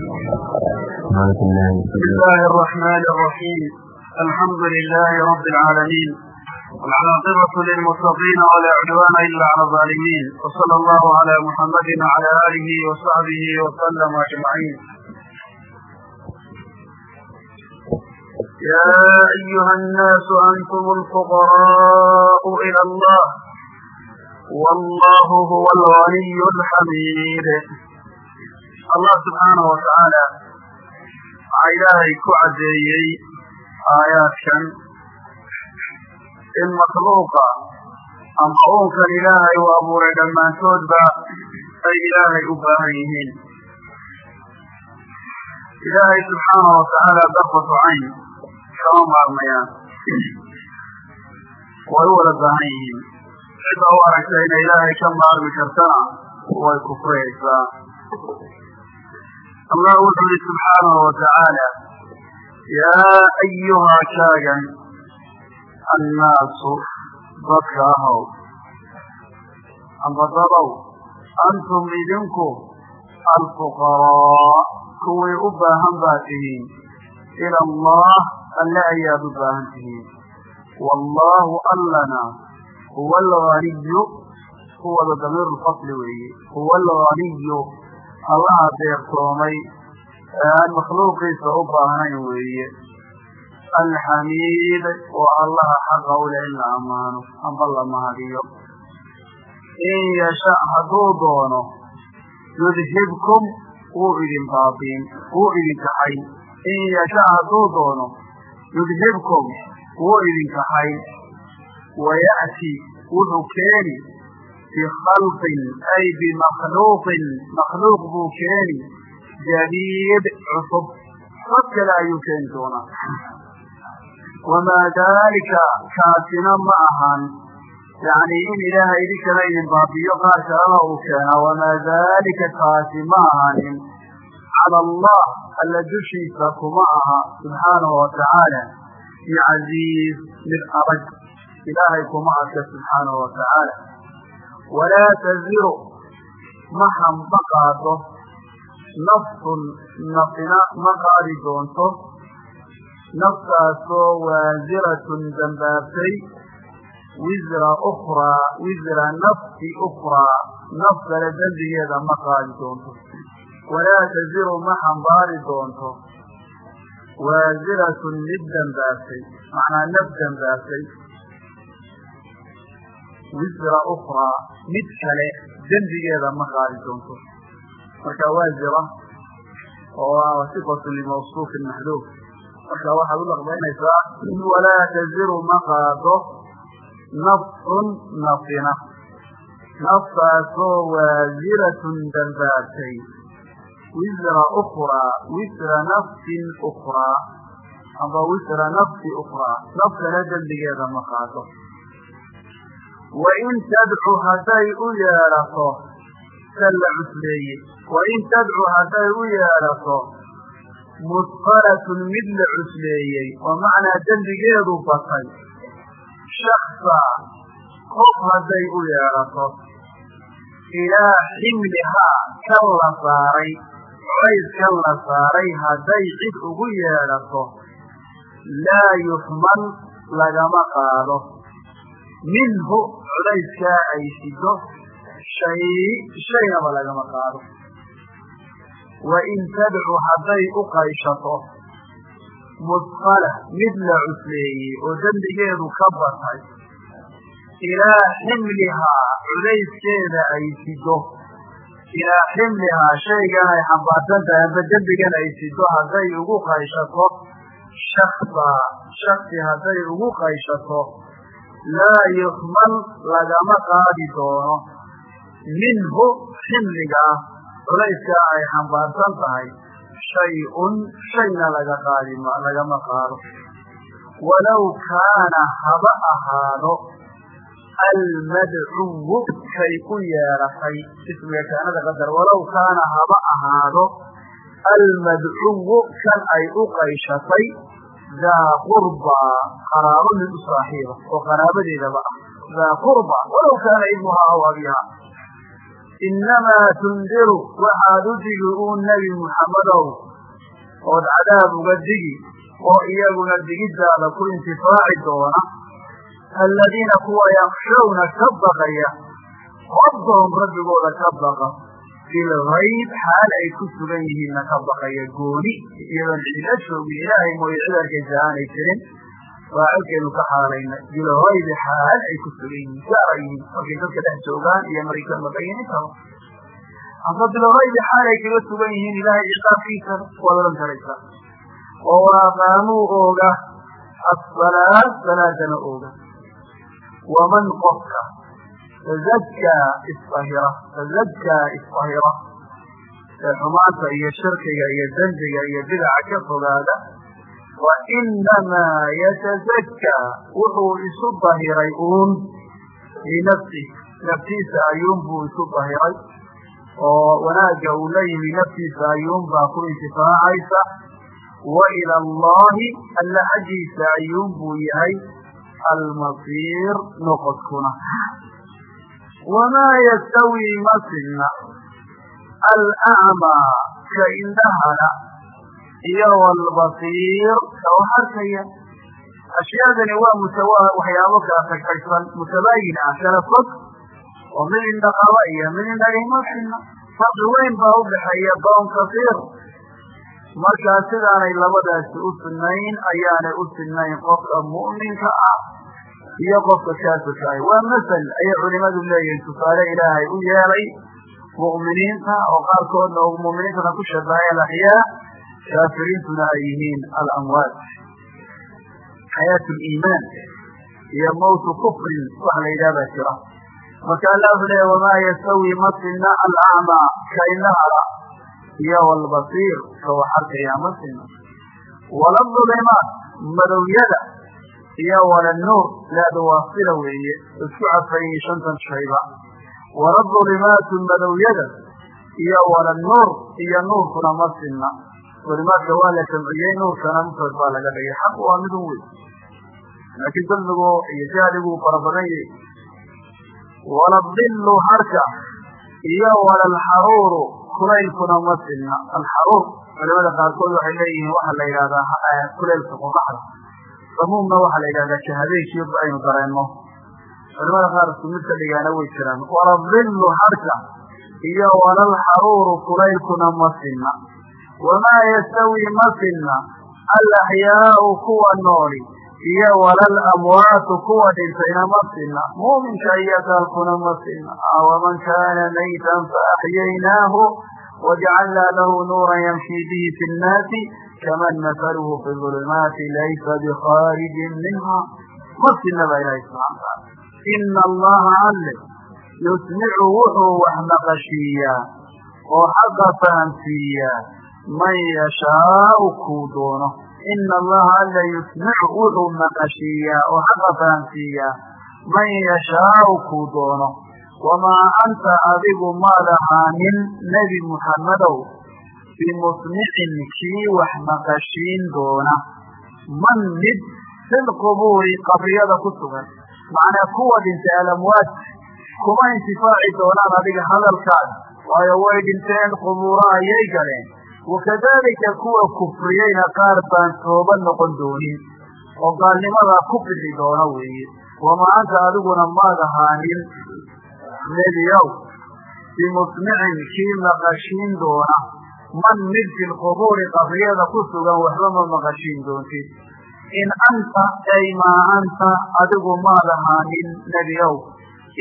بسم الله الرحمن الرحيم الحمد لله رب العالمين والعاقبة للمتقين ولا عدوان إلا على الظالمين وصلى الله على محمد وعلى آله وصحبه وسلم أجمعين يا أيها الناس أنتم الفقراء إلى الله والله هو الغني الحميد allah subxaanahu watacaala waxaa ilaahay ku caddeeyey aayaadkan in makhluuqa ama uunkan ilaahay u abuuray dhammaantoodba ay ilaahay u baahan yihiin. Ilaahay subxaanahu watacaala darfatu cayn kama maarmayaan. Way u wada baahan yihiin. Cidda u aragta inay ilaahay ka maarmi kartana way kufrayaysaa allah wuxuu yihi subxaanahu watacaala yaa ayuhaa kaagan annaasu dadka ahow amba dadow antum idinku alfuqaraa kuwii u baahan baad tihiin ila allah alle ayaad u baahan tihiin wallaahu allana huwa alganiyu kuwada damiiru lfasli weeye huwa alganiyu allaha deertoomay ee aan makhluuqiisa u baahnayn weeye. Alxamiid oo allaha xaqa u leh in la ammaano amba la mahadiyo. In yasha hadduu doono yudhibkum wuu idin baabiin wuu idin kaxay. In yasha hadduu doono yudhibkum wuu idin kaxay. Waya'ti wuxuu keeni bikhalqin ay bimakhluuqin makhluuq buu keeni jadiid cusub dad kale ayuu keeni doonaa wamaa daalika kaasina ma ahan yacni in ilaahay idinkana idin baabiyo qaar kalena uu keenaa wamaa daalika kaasi ma ahanin cala allah alla dushiisa kuma aha subxaanahu watacaala bicasiiz mid ilaahay kuma adka subxaanahu watacaala walaa taziru ma hamba qaado nafsun nafina ma qaadi doonto naftaasoo waasiratun dambaabtay wisra ukraa wisra nafsi ukraa naf kale dembigeeda ma qaadi doonto walaa taziru ma xambaari doonto waasiratun mid dambaabtay macnaa naf dambaabtay wisra ukraa mid kale dembigeeda ma qaadi doonto. Marka waazira oo sifatu limawsuufin maxduuf marka waxaad u laqbaynaysaa walaa taziru ma qaado nafsun nafina. Naftaasoo waasiratun dambaabtay wisra ukraa wisra nafsin ukraa amba wisra nafsi ukraa naf kale dembigeeda ma qaado wain tadcu hadday u yeedhato kan la cusleeye wain tadcu hadday u yeedhato musqalatun mid la cusleeyey oo macnaa dembigeedu batay shaksa qof hadday u yeedhato ilaa ximlihaa kan la saaray colays kan la saaray hadday cid ugu yeedhato laa yuxmal lagama qaado minhu culayskaa ay sido shay shaynaba lagama qaado. Wain tadcu hadday u qayshato musqala mid la cusleeyey oo dembigeedu ka batay ilaa ximlihaa culayskeeda ay sido. Ilaa ximlihaa shaygan ay xambaarsan tahay amba dembigan ay sido hadday ugu qayshato shaksa shaksi hadday ugu qayshato laa yuxmal lagama qaadi doono. Minhu ximligaa culayskaa ay xambaarsan tahay shay-un shayna laga qaadi lagama qaado. Walow kaana haba ahaado almadcuwu kay u yeedhatay ismiga kaanada qadar walow kaana haba ahaado almadcuwu kan ay u qayshatay daa qurbaa qaraabo mid u saaxiiba oo qaraabadeedaba ah daa qurba walow kaana ibnuhaa aw abihaa innamaa tundiru waxaad u digi uu nebi muxammedow ood cadaab uga digi oo iyaguna digiddaada ku intifaaci doona. Aladiina kuwa yakshawna ka baqaya rabbahum rabbigooda ka baqa bilgayb xaal ay ku sugan yihiinna ka baqaya gooni iyadoon cidla joogin ilaahay mooye cid arkaysa aanay jirin faacilkeenu ka xaalaynay bilgaybi xaal ay ku sugan yihiin gaara yihiin markay dadka dhex joogaan iyo markay ka maqayin intaba amba bilgaybi xaal ay kaga sugan yihiin ilaahay ciqaabkiisa waad odhan karaysa oo waaqaamuu ooga assalaa salaadana ooga waman qofka tazakkaa isahira ee xumaanta iyo shirkiga iyo dembiga iyo bidaca ka fogaada wa inamaa yatazakkaa wuxuu isu dahiray uun linafsih naftiisa ayuunbuu isu dahiray oo wanaagga uu la yimi naftiisa ayuunbaa ku intifaacaysa. Wa ila allahi alla xaggiisa ayuunbuu yahay almasiir noqodkuna wamaa yastawii ma sinna alacmaa ka indhahana iyo walbasiir ka wax arkaya ashyaadani waa mutawa waxyaabo kala tagtagsan mutabaayin ah kala fog oo mid indha qaba iyo mid indhagay ma sinna farqi weyn baa udhaxeeya boon kasiir markaa sidaanay labadaasi u sinayn ayaanay u sinayn qofka mu'minka ah iyo qofka kaafirka ah. Waa masel ayay culimadu leeyihiin. Tusaale ilaahay u yeelay mu'miniinta oo qaarkoodna mu'miniintana ku shabahay alaxyaa kaafiriintuna ay yihiin alamwaat. Xayaatu liimaan iyo mawtu kufrin wax la yidhaha jira. Marka allah wuxuu leeya wamaa yastawi ma sinna alacmaa ka indhahala iyo walbasiir ka wax arkaya ma sinna. Wala dulimaat madowyada iyo wala nuur laadu waa sila weeye isku cafayey shantan shayba. Wala dulimaatu madowyada iyo wala nuur iyo nuurkuna ma sinna. Dulimaadka waa la jamciyey nuurkana mufrad baa laga dhigay. Xaq waa midun wey laakiin dulmigu iyo jahligu fara badan yahi wala dilu harka iyo wala alxaruuru kulaylkuna ma sinna. Alxaruur culimada qaarkood waxay leeyihiin waxaa la yidhahdaa kulaylka qodaxda samuumna waxaa la yidhahdaa shahadeynkiiba aynu dareenno culimada qaar isku mid ka dhigaana way jiraan wala dilu harka iyo wala alxaruuru kulaylkuna ma sinna. Wamaa yastawi ma sinna alaxyaau kuwa nooli iyo wala alamwaatu kuwa dhintayna ma sinna. Muuminka iyo gaalkuna ma sinna. Waman kaana maytan faaxyaynaahu wajacalnaa lahu nuuran yamshi bihi fi nnaasi kaman masaluhu fi ulumaati laysa bikaarijin minha ma sinna baa ilahi subxana wataala ina allaha alle yusmicu wuxuu wax maqashiiyaa oo xaqa fahamsiiyaa man yashaau kuu doono ina allaha alla yusmicu wuxuu maqashiiyaa oo xaqa fahamsiiyaa man yashaau kuu doono wamaa anta adigu maad ahaanin nebi muxammedow bimusmicin kii wax maqashiin doona man mid filqubuuri qabriyada ku sugan macnaa kuwa dhintay alamwaad kuma intifaaci doonaan adiga hadalkaada waayo way dhinteen qubuura ayay galeen wakadalika kuwa kufriyeyna qaar baan tooba noqon doonin oo gaalnimadaa ku bixi doona weeye wamaa anta adiguna maad ahaanin nebiyow bimusmicin kii maqashiin doona man mid fi lqubuuri qabriyada ku sugan waxba ma maqashiin doontid in anta ay maa anta adigu maad ahaanin nebiyow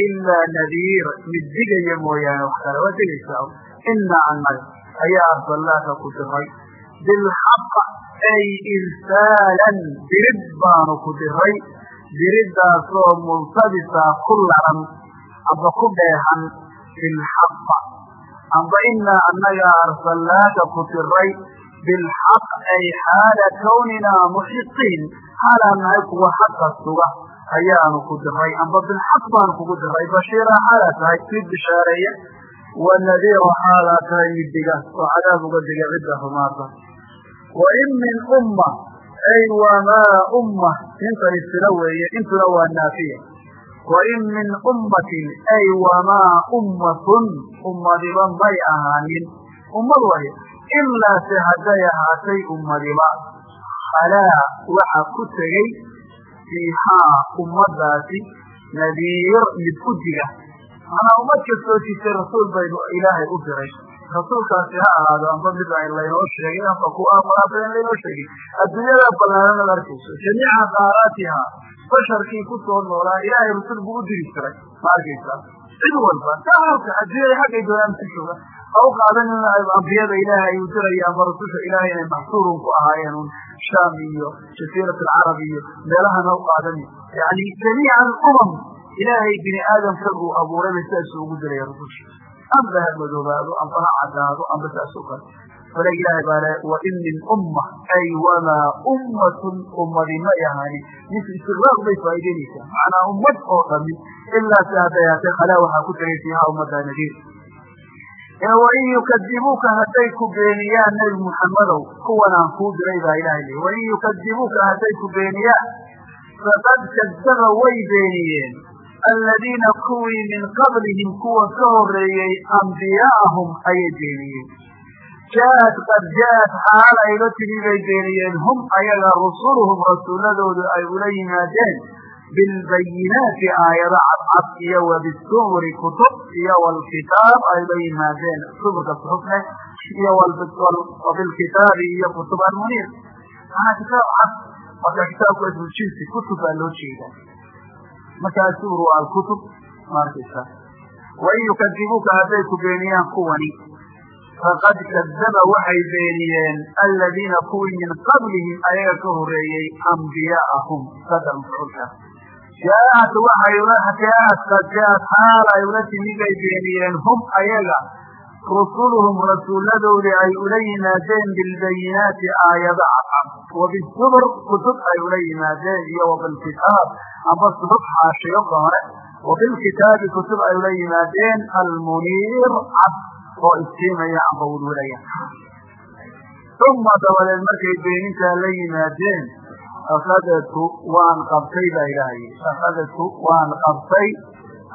ilaa nadiir mid digaya mooyaane wax kale waa digaysaa? Inaa annaga ayaa arsalnaaka ku diray bilxaq ay irsaalan dirid baanu ku diray diriddaasoo multabisa ku laran amba ku dheehan. Bilxaq amba inaa annagaa arsalnaaka ku diray bilxaq ay xaala kawninaa muxiqiin xaalaan nahay kuwa xaqa suga ayaanu ku diray amba bilxaq baanu kugu diray bashiira xaalaa tahay mid bishaareeya wa nadiira xaalaa tahay mid diga oo cadaab uga diga cidda rumaata wa in min umma ay wamaa umma intani sila weeye intuna waa naafiya wain min ummatin ay wamaa ummatun ummadiba may ahaanin ummad way ilaase hadday ahaatay ummadiba alaa waxa ku tegey fiihaa ummadaasi nadiir mid u diga manaa ummad kastoo jirtay rasuul baynu ilaahay u diray rasuulkaasi ha ahaado amba mid laynoo sheegay amba kuwa quraabada laynoo sheegay adduunyada ballaaran ad basharkii ku soo noolaa ilaahay rasul buu u diri jiray. Ma arkaysaa? Cid walba saalka adduunyada xaggay doonaan ku jooga ha u qaadan in ambiyada ilaahay uu diraya ama rasusha ilaahay inay maxsuurun ku ahaayeen un shaam iyo jasiirat alcarab iyo meelahan ha u qaadani yani jamiica alumam ilaahay bini aadamka uu abuurayba sidaasuu ugu diraya rasusha amba ha madoobaado amba ha cadaado amba saas o kale fale ilaahay baa le wain min umma ay wamaa ummatun ummadi may ahaanin ninka istiqraaq bay faa'idaynaysaa macnaa ummad oo dhami ilaa si hadday haatee khalaa waxaa ku tegay fiiha ummadda nadiir wain yukadibuuka hadday ku beeniyaan nebi muxammadow kuwan aan kuu diray baa ilahay leey wain yukadibuuka hadday ku beeniyaan faqad kadaba way beeniyeen aladiina kuwii min qablihim kuwa ka horeeyey ambiyaahum ayay beeniyeen jaaad qad jaaad xaal ayla timi bay beeniyeen. Hum ayaga rusuluhum rasuuladoodu ay ula yimaadeen. Bilbayinaati aayado cadcad iyo wabisuuri kutub iyo walkitaab ay yimaadeen. Suburka suxufne iyo wabilkitaabi iyo kutub almuniir. Maanaa kitaab cad marka kitaabku ismu jinsi kutub baa loo jeedaa. Markaa suur waa alkutub maarkaysa wain yukadibuuka hadday ku beeniyaan kuwani faqad kadaba waxay beeniyeen aladiina kuwii min qablihim ayaga ka horeeyey ambiyaahum sadar mafcuulka jaaat waxay ula jaaat qad jaaat xaal ay ula timi bay beeniyeen hum ayaga rusuluhum rasuuladoodii ay ula yimaadeen bilbayinaati aayado cadcad wabisubur kutub ay ula yimaadeen iyo wabilkitaab amba suxuf xaashiyo hore wabilkitaabi kutub ay ula yimaadeen almuniir cad oo iftiimaya amba welwelaya uma dabadeed markay beenintaa la yimaadeen akadatu waan qabtay baa ilaahay. Akadatu waan qabtay.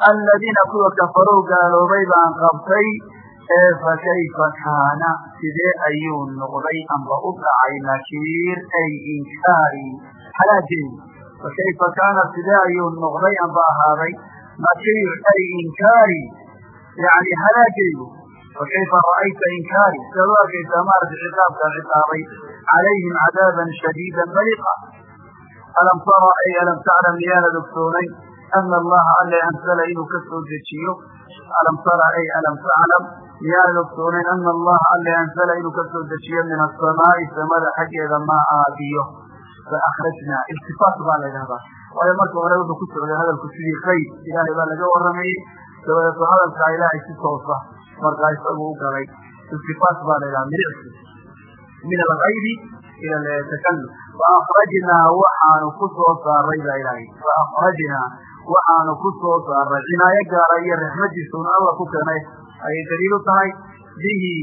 Aladiina kuwa kafarow gaaloobay baan qabtay. Ee fakayfa kaana? Sidee ayuu noqday amba u dhacay nakiir ay inkaari halaageedu fakayfa kaana? Sidee ayuu noqday amba ahaaday nakiir ay inkaari yani halaageydu fakayfa ra'ayta inkaari sidaad u arkaysaa maaragtay ciqaabkaan ciqaabay calayhim cadaaban shadiida baliqa alam tara ay alam taclam miyaanad ogsoonay ana allaha alle anzala inuu ka soo dejiyo alam tara ay alam taclam miyaanad ogsoonayn ana allaha alle anzala inuu ka soo dejiyo min asamaa'i samada xaggeeda maa aadiyo faakhrajnaa iltifaat baa la ydhahdaa waayo marka hore wuxuu ku socday hadalku sidii qayb ilaahay baa laga waramayey dabadeeto hadalkaa ilaahay si toosa. Markaa isagu u galay iltifaat baa la ydhaha milicsi min algaybi ila takalum faakhrajnaa waxaanu ku soo saaray baa ilaahay. Faakhrajnaa waxaanu ku saaray. Cinaayo gaara iyo raxmadiisuna alla ku keenay. Ayay daliil u tahay? Bihi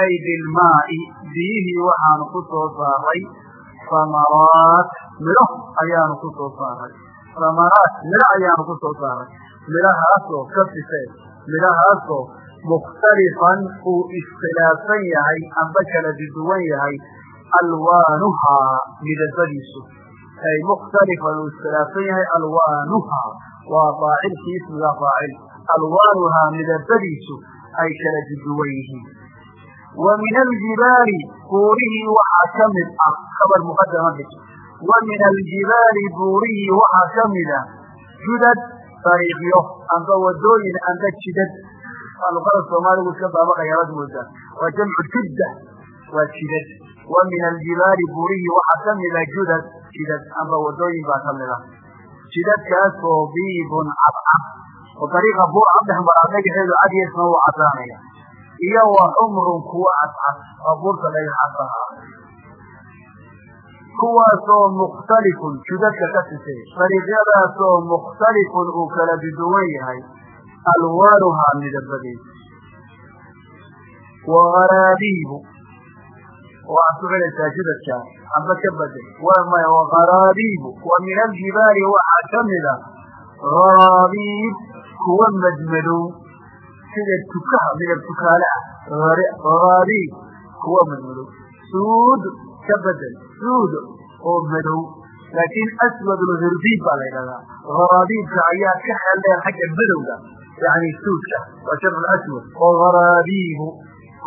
ay bilmaai biyihii waxaanu ku soo saaray. Samaraat midho ayaanu ku soo saaray. Samaraat midho ayaanu ku saaray midhahaasoo ka sifee midhahaasoo mukhtalifan uu iskhilaafsan yahay amba kala duduwan yahay alwaanuhaa midabadiisu. Ay mukhtalifan uu iskhilaafsan yahay alwaanuhaa waa faacilkii ismiga faacil. Alwaanuhaa midabadiisu ay kala duduwan yihiin. Wa min aljibaali buurihii waxaa ka mid ah kabar muqadama wa min aljibaali buurihii waxaa ka mid ah judad dariiqyo amba wadooyin amba jidad. Luqada soomaaligu iska daabaqaya waad moodaa waa jamcu judda waa jidad. Wa min aljibaali buurihii waxaa ka mid ah judad jidad amba wadooyin baa ka mid ah. Jidadkaasoo biibun cadcad oo dariiqa buur caddhex maraa dhagaxeedu cadyeesna wuu caddaanaya. Iyo wa xumrun kuwa cadcad oo buurta dhagax kuwaasoo mukhtalifun judadka ka sisay dariiqyadaasoo mukhtalifun uu kala duduwan yahay alwaanuhaa midabadeeda wa gharaabiibu waxaad ku celaysaa judadka amba ka bedel maya wagaraabiibu wa min aljibaali waxaa ka mid a haraabiib kuwa madmadow sida tukaha midab tukaale ah haraabiib kuwa madmadow suud ka bedel suud oo madow laakiin aswad lhirbiib baa la ydhahdaa haraabiibka ayaa ka xeeldheer xagga madowga yani suudka. Waa sharc aswad oo haraabiibu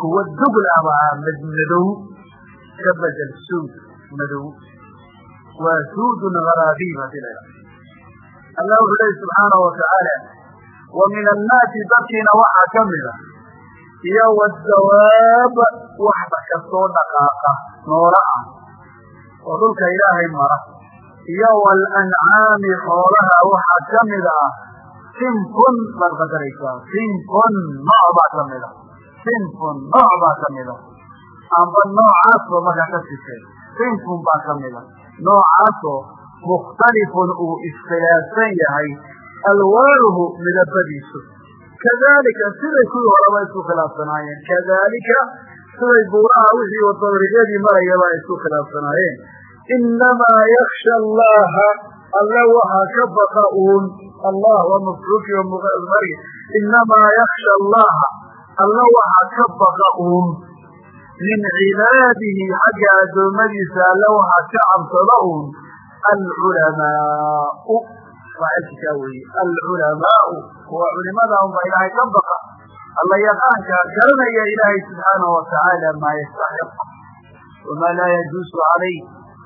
kuwa dugl abaa madmadow ka bedel suud madow. Waa suudun haraabiib haddii la ydhahda allah wuxuu lehi subxaanahu watacaala wa min annaasi dadkiina waxaa ka mida iyo wadawaab waxba kastoo dhaqaaqa noola ah. Oo dhulka ilaahay mara. Iyo walancaami xoolaha waxaa ka mid ah. Sinfun baad qadaraysaa. Sinfun nooc baa ka mida sinfun nooc baa ka mida amba noocaasoo markaa ka sifeen sinfun baa ka mida noocaasoo mukhtalifun uu iskhilaafsan yahay. Alwaanuhu midabadiisu kadalika siday kuwii horeba isku khilaafsanaayeen. Kadalika siday buuraha wixii wadawrigeedii marayaba ay isku khilaafsanaayeen. Inamaa yaksha allaha alle waxaa ka baqa uun. Allah waa mafcuulkii mari. Inamaa yaksha allaha alle waxaa ka baqa uun. Min cibaadihi xagga addoommadiisa alle waxaa ka cabsada uun. Alculamaau faacilkikaa weeye alculamaau kuwa culimada unba ilaahay ka baqa. Alla yaqaanka garanaya ilaahay subxaanahu watacaala maa yastaxiq wamaa laa yajuusu calayh.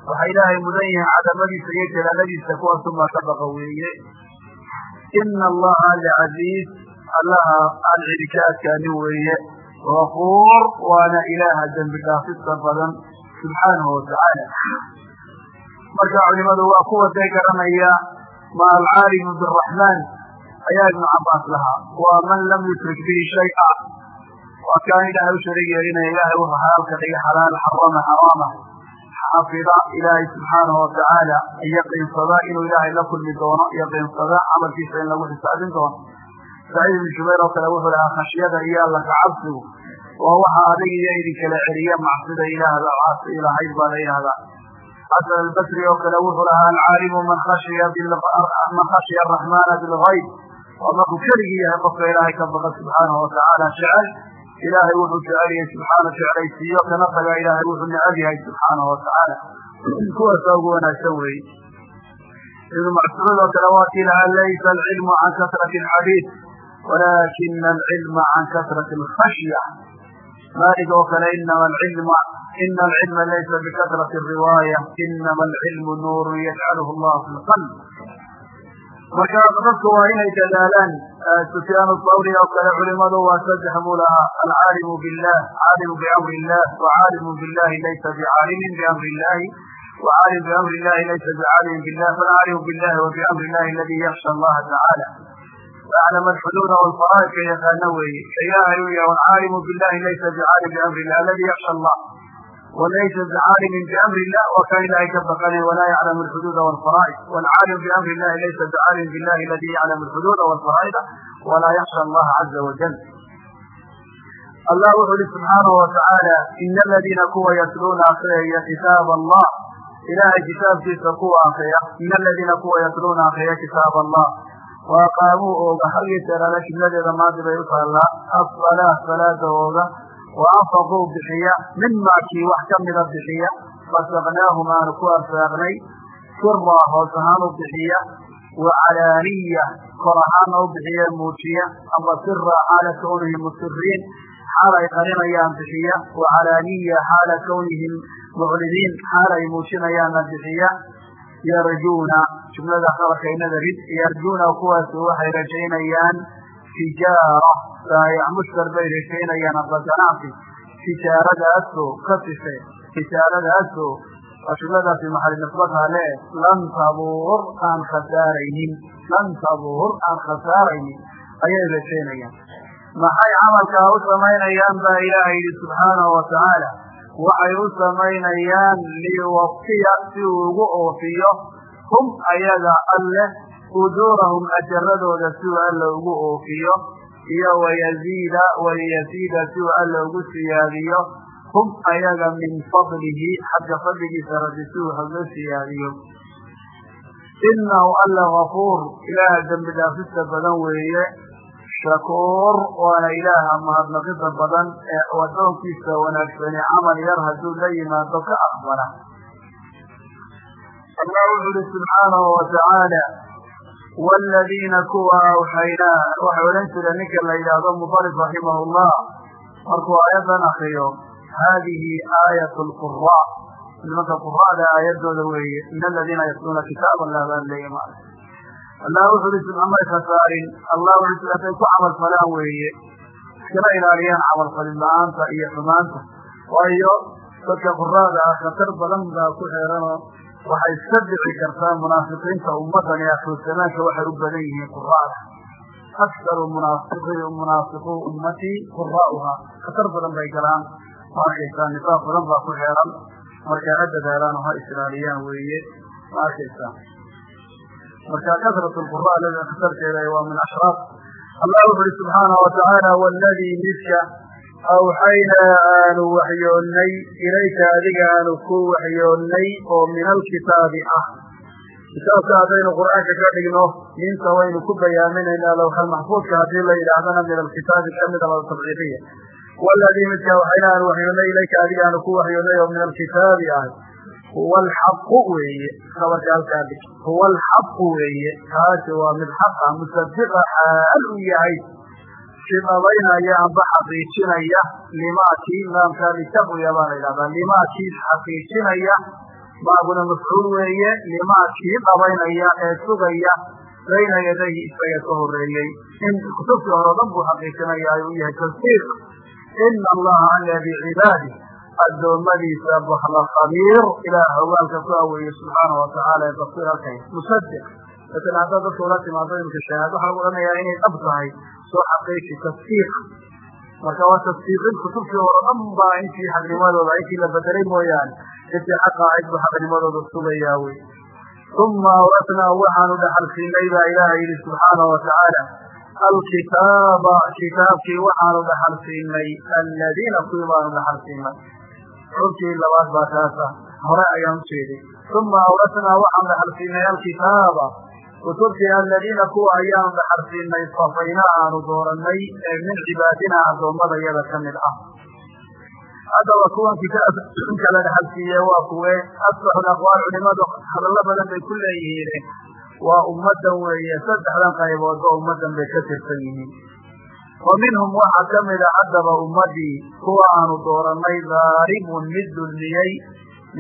Waxa ilaahay mudan yahay cadamadiisa iyo jalaaladiisa kuwaasumaa ka baqa weeye. Ina allaha alcasiiz allaha alcidikaadkaani weeye. Gafuur waana ilaaha dembi dhaafista badan subxaanahu watacaala marka culimadu waa kuwa day garanaya ma alcaalimu biraxmaan ayaa ibnu cabaas lahaa waa man lam yusrik bihi shaya waa kaan ilaahay u sharig yeelinaya ilaahay wuxuu xalaalka dhiga xalaal xarama xaraama xafida ilaahay subxaanahu watacaala yaqiinsada inuu ilaahay la kulmi doono yaqiinsada camalkiisa in lagu xisaabin doono saciid ibnu jubayr oo kale wuxuu lahaa khashyada iyo alla kacabsigu waa waxa adig iyo idinkala celiya macsida ilaahda caasi lahayd baa la yidhahdaa xasan albasri oo kale wuxuu lahaa alcaalimu man khashiya man khashiya araxmaana bilgayb waa markuu keligii yahay qofka ilaahay ka baqa subxaanahu watacaala jecel ilaahay wuxuu jecel yahay subxaana jeclaysiiyo kana taga ilaahay wuxuu necab yahay subxaanahu watacaala kuwaasa ugu wanaagsan weeye ibnu macsuud oo kale waa kii lahaa laysa alcilmu can kasrati alxadiid walaakina alcilma can kasrati alkhashya malig oo kale inama alcilma ina alcilma laysa bikasrati riwaaya inama alcilmu nuurun yajcaluhu allah fi lqalb marka dadku waa inay dadaalaan sufyaan thawri oo kale culimadu waa saddex buu lahaa alcaalimu billah caalimu biamri illah wacaalimu billahi laysa bicaalimin biamri illahi wacaalimu biamri illahi laysa bicaalimin billah falcaalimu billahi wa biamri illahi aladi yaksha allaha tacaala aclam alxuduuda walfaraa'idka yaqaana weeye ilaahay u yahay walcaalimu billahi laysa bicaalim biamri illah aladi yaksha allah walaysa bcaalimin biamri illah waa kaan ilahay ka baqanay walaa yaclamu alxuduuda walfaraa'id waalcaalimu biamri illahi laysa bicaalim billahi aladi yaclamu alxuduuda walfaraa'ida walaa yaksha allaha caza wajal allah wuxu uhi subxaanahu watacaala ina aladiina kuwa yatluuna akriyaya kitaab allah ilahay kitaabkiisa kuwa akriya ina aladiina kuwa yatluuna akriya kitaab allah waaqaamuu ooga halgeeseeraala jumladeeda maadi bay u taallaa assalaa salaada ooga wa anfaquu bixiya mimaa kii wax ka mida bixiya fasaqnaahum aanu ku arsaaqnay siraa hoos ahaan u bixiya wa calaaniya kor ahaana u bixiya muujiya ama sira xaala kawnihim musiriin xaal ay qarinayaan bixiya wa xaala kawnihim muclimiin xaal ay muujinayaanna bixiya yarjuuna jumlada khabarkaynada rid yarjuuna kuwaasi waxay rajaynayaan tijaara mushtar bay rajaynayaan aba ganacsi tijaaradaasoo ka sifay tijaaradaasoo waa jumladaasi maxali nisbadha le lan tabuur aan khasaaraynin lan tabuur aan khasaaraynin ayay rajaynayaan. Maxay camalkaa u samaynayaan baa ilaahay yidhi subxaanahu watacaala waxay u samaynayaan liwafiya si uu ugu oofiyo. Hum ayaga alleh ujuurahum ajaradooda si uu alla ugu oofiyo. Iyo wayaziida waliyasiida si uu alla ugu siyaadiyo hum ayaga min fadlihi xagga fadligiisa rabbi si uu uga siyaadiyo inahu alla gafuur ilaaha dembi dhaafista badan weeye shakuur waana ilaaha mahadnaqida badan ee addoonkiisa wanaagsani camal yar hadduu la yimaado ka aqbala. Allah wuxu uhi subxaanahu watacaala waaladiina kuwa awxaynaa waxay odhan jira ninka la yidhaahdo mudarif raximahu llah markuu aayaddan akriyo haadihi aayat lqura nimanka qura'da aayadooda weeye min aladiina yatluuna kitaab allah baan leeya ma allah wuxu uhi subxamay khasaarin allah wuxu sidaasay ku camal falaan weeye. Iskala ilaaliyaan camalfalin la'aanta iyo xumaanta. Waayo dadka qura'da ah khatar badan baa ku xeeranoo waxay iska dhici kartaa munaafiqiinta ummadan ee akhruusamaanka waxay u badan yihiin qura'da aktaru munaafiqi munaafiqu ummatii qura'uha khatar badan bay galaan. Ma arkaysaa nifaaq badan baa ku xeeran. Markaa ha dadaalaan oo ha islaaliyaan weeye. Ma arkaysaa marka kasrat lqura lada khatarteeda waa min ashraaf allah wuxu uhi subxaana watacaala waladii midka awxaynaa aanu waxyoonnay ilayka adiga aanu ku waxyoonnay oo min alkitaabi ah. Kitaabka haddaynu qur'aanka ka dhigno minta waynu ku bayaaminaynaa lawxal maxfuudka haddii la yidhaahdana min alkitaabi kamida waa tabciidiya. Waladii midka awxaynaa aanu waxyoonnay ilayka adiga aanu ku waxyoonnay oo min alkitaabi ah huwa alxaqu weeye. Kabarka halkaa dhig huwa alxaqu weeye. Kaasi waa mid xaqa musadiqa xaal u yahay. Kidabaynaya amba xaqiijinaya limaakii maamkaa litaqwiya baa la yidhahdaa. Limaakii xaqiijinaya maaguna mafcuul weeye. Limaakii dhabaynaya ee sugaya bayna yadayhi isaga ka horeeyey in kutubtii hore o dhan buu xaqiijinaya ay u yahay tasdiiq. Ina allaha alla bicibaadi addoommadiisa bahla khabiir ilaah hogaalka ku aweeye subxaana watacaala ee basiir halkay musadiq laakiin haddaad dadka ula timaado imika shahaad waxaa lagu odhanayaa inay dhab tahay soo xaqiiji tasdiiq. Marka waa tasdiiqin kutubtii hore dhan baa intii xaqnimadooda intii la bedelay mooyaane intii xaqa ahayd buu xaqnimadooda sugayaa wey. Uma awratnaa waxaanu dhaxal siinay baa ilaaha yidhi subxaana watacaala alkitaaba kitaabkii waxaanu dhaxal siinay aladiina kuwii baanu dhaxal xurkii labaad baa taasa hore ayaan ujeeday uma awratnaa waxaanu dhaxal siinay alkitaaba. Kutubtii aladiina kuwa ayaanu dhaxal siinay safayna aanu dooranay ee min cibaadina addoommada yada ka mid ah. Haddaba kuwan kitaabka la dhaxal siiye waa kuwe asbaxul aqwaal culimadu hadallo badan bay ku leeyihiin. Waa ummadan weeye. Saddexdan qayboodba ummadan bay ka tirsan yihiin wa minhum waxaa ka mida haddaba ummadii kuwa aanu dooranay dhaarimun mid dulmiyey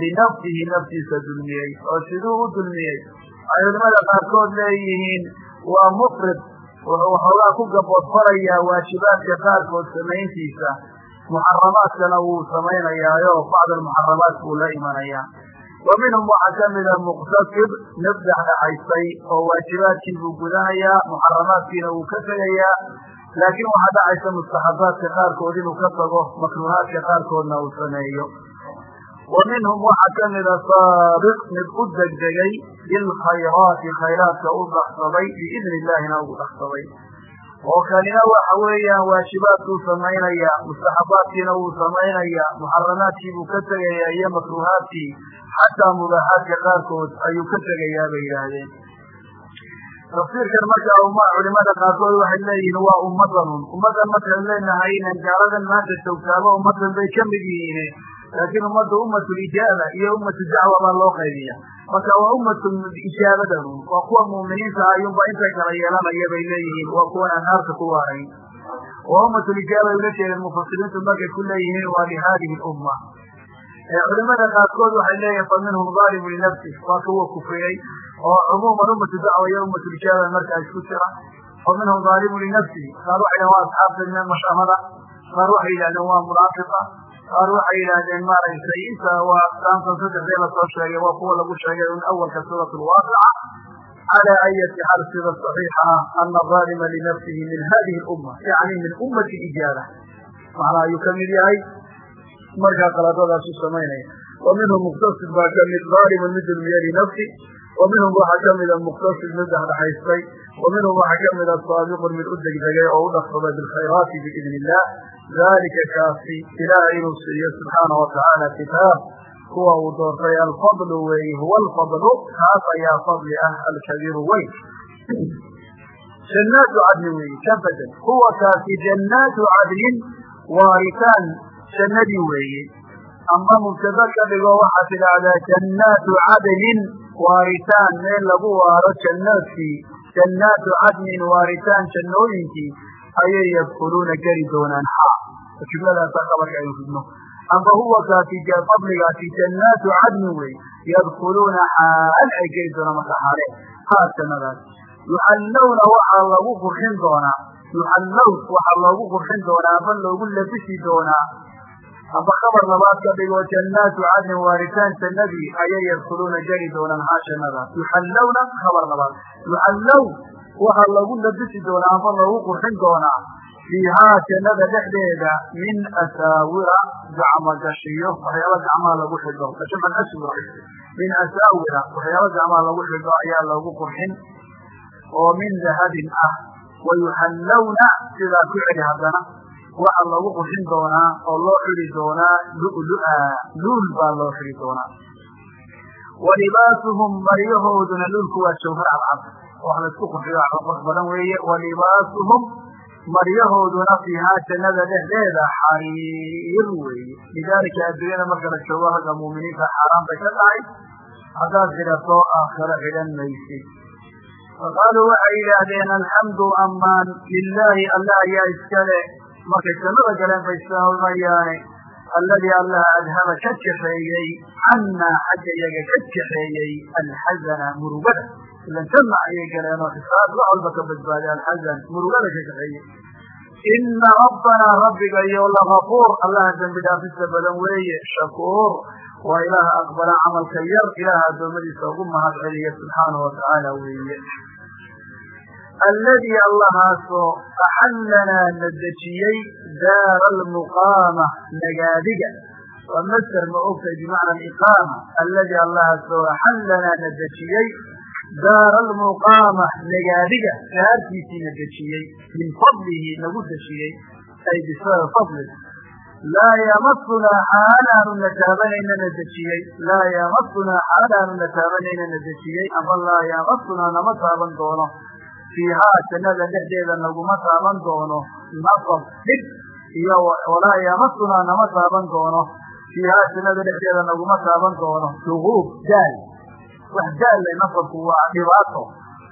linafsihi naftiisa dulmiyey. Oo siduu u dulmiyey ay culimada qaarkood leeyihiin waa mufrid waxoogaa ku gaboodfalayaa waajibaadka qaarkood samayntiisa. Muxaramaadkana wuu samaynayaayo bacd almuxaramaat buu la imanayaa. Wa minhum waxaa ka mida muqtasib mid dhexdhexaysay oo waajibaadkii buu gudanayaa muxaramaadkiina wuu ka tegayaa laakiin waxaa dhacaysa mustaxabaadka qaarkood inuu ka tago makruuhaadka qaarkoodna uu sameeyo. Wa minhum waxaa ka mida saabiq mid u degdegay bilkhayraati khayraadka u dhaqsaday biidni illaahina ugu dhaqsaday oo kanina waxa weeyaan waajibaadkuu samaynaya mustaxabaadkiina wuu samaynaya muxaramaadkii buu ka tegayaa iyo makruuhaadkii xataa mubaaxaadka qaarkood ayuu ka tegayaa bay yidhaahdeen tafsiirkan marka uma culimada qaarkood waxay leeyihiin waa ummadanun ummadan markaan leenahay inan gaaladan maanta joogtaaba ummadan bay ka mid yihiin. Laakiin ummadda ummatul ijaaba iyo ummatu dacwa baa loo qaybiya marka waa ummatu ijaabadanun waa kuwa mu'miniinta ayuunba inta kala yeelanaya bay leeyihiin. Waa kuwan aan naarta ku waarayn waa ummatul ijaaba ay ula jeedeen mufasiriintu markay ku leeyihiin waa lihadihi lumma. Culimada qaarkood waxay leeyihiin fa minhum linafsi waa kuwa kufriyey oo cumuuman ummatu dacwa iyo ummatu ijaaba markaa isku jira fa minhum zaalimu linafsi qaar waxay waa asxaabta mashamada. Qaar waxay yidhahdeen waa munaafiqa qaar waxay yidhaahdeen maaragtay inta waa saamsan saddexdee la soo sheegay waa kuwa lagu sheegay in awalka suurat lwaaqica cala ayati xal sida saxiixa ana zaalima linafsihi min hadihi lumma yani min ummati ijaaba macnaa ayuu ka mid yahay. Markaa qaladadaas u samaynaya. Wa minhum muqtasid baa ka mid zaalimun mid dulmiye linafsi wa minhum waxaa kamida muqtasid mid dhexdhexaystay. Wa minhum waxaa kamida saabiqun mid u degdegay oo u dhaqsaday bilkhayraati biidni illah dalika kaasi ilaahay inuu siiyo subxaana watacaala kitaab. Kuwa uu doortay alfadlu weeye huwa alfadlu kaas ayaa fadli ah alkabiiru weyn jannaatu cadnin weeye ka bedel huwa kaasi jannaatu cadnin waaritaan jannadii weeye ama mubtada ka dhigo waxaad tidhaahdaa jannaatu cadnin waaritaan meel lagu waaro jannaadkii jannaatu cadnin waaritaan jannooyinkii ayay yadkuluuna geli doonaan. Ha! Jumladaasaa qabarka aynu fidno. Amba huwa kaasi fadligaasi jannaatu cadnin wey yadkuluuna xaal ay geli doonaan marka xaale haa jannadaas yuxallawna waxaa lagu qurxin doonaa. Yuxallow waxaa loogu qurxin doonaa amba loogu labisi doonaa amba khabar labaad ka dhigo jannaatu cadnin waaritaan jannadii ayay yadkuluuna geli doonaan haa jannadaas yuxallawna khabar labaad. Yuxallow waxaa lagu labisi doonaa amba loogu qurxin doonaa. Fiihaa jannada dhexdeeda min asaawira gacmo gashiyo. Waxyaaba gacmaha lagu xidho. Gashaman aswira min asaawira waxyaaba gacmaha lagu xidho ayaa loogu qurxin. Oo min dahabin ah. Wayuxallawna sidaa ku celi haddana waxaa loogu qurxin doonaa oo loo xidi doonaa lu'lua luul baa loo xidi doonaa. Walibaasuhum maryahooduna luulku waa jawhar cadcad. Wax la isku qurxiyo qurx badan weeye. Walibaasuhum maryahooduna fiihaa jannada dhexdeeda xariir weeye. Lidaalika adduunyada marka la joogo ragga muuminiinta xaaraan bay ka tahay haddaad xidhato aakhiro xidhan maysid. Faqaaluu waxay yidhaahdeen alxamdu amaan lilaahi allah ayaa iskale markay jannada galeen bay islaamayaane alladii allah adhaba ka kaxeeyey cannaa xagga iyaga ka kaxeeyey alxazana murugada ilan janna ayay galeen oo xisaab wax walba ka badbaaday alxazan murugada ka kaxeeyey ina rabbanaa rabbiga iyo lagafuur allaha dembi dhaafista badan weeye shakuur waa ilaaha aqbala camalka yar ilaaha addoommadiisa ugu mahad celiya subxaanahu watacaala weeye alladii allahaasoo axallanaa na dejiyey daara almuqaama nagaadiga waa masder ma ogtay bimacna aliqaama alladii allahaasoo axallanaa na dejiyey daara almuqaama nagaadiga daartiisii na dejiyey min fadlihi nagu dejiyey ay bisababi fadli laa yamasunaa xaalaanu na taabanayna na dejiyey laa yamasunaa xaalaanu na taabanayna na dejiyey ama laa yamasunaa nama taaban doono fiihaa jannada dhexdeeda naguma taaban doono. Nasab dhib iyo walaa yamasunaa nama taaban doono. Fiihaa jannada dhexdeeda naguma taaban doono. Luguub daal. Wax daal lay nasabku waa dhibaato.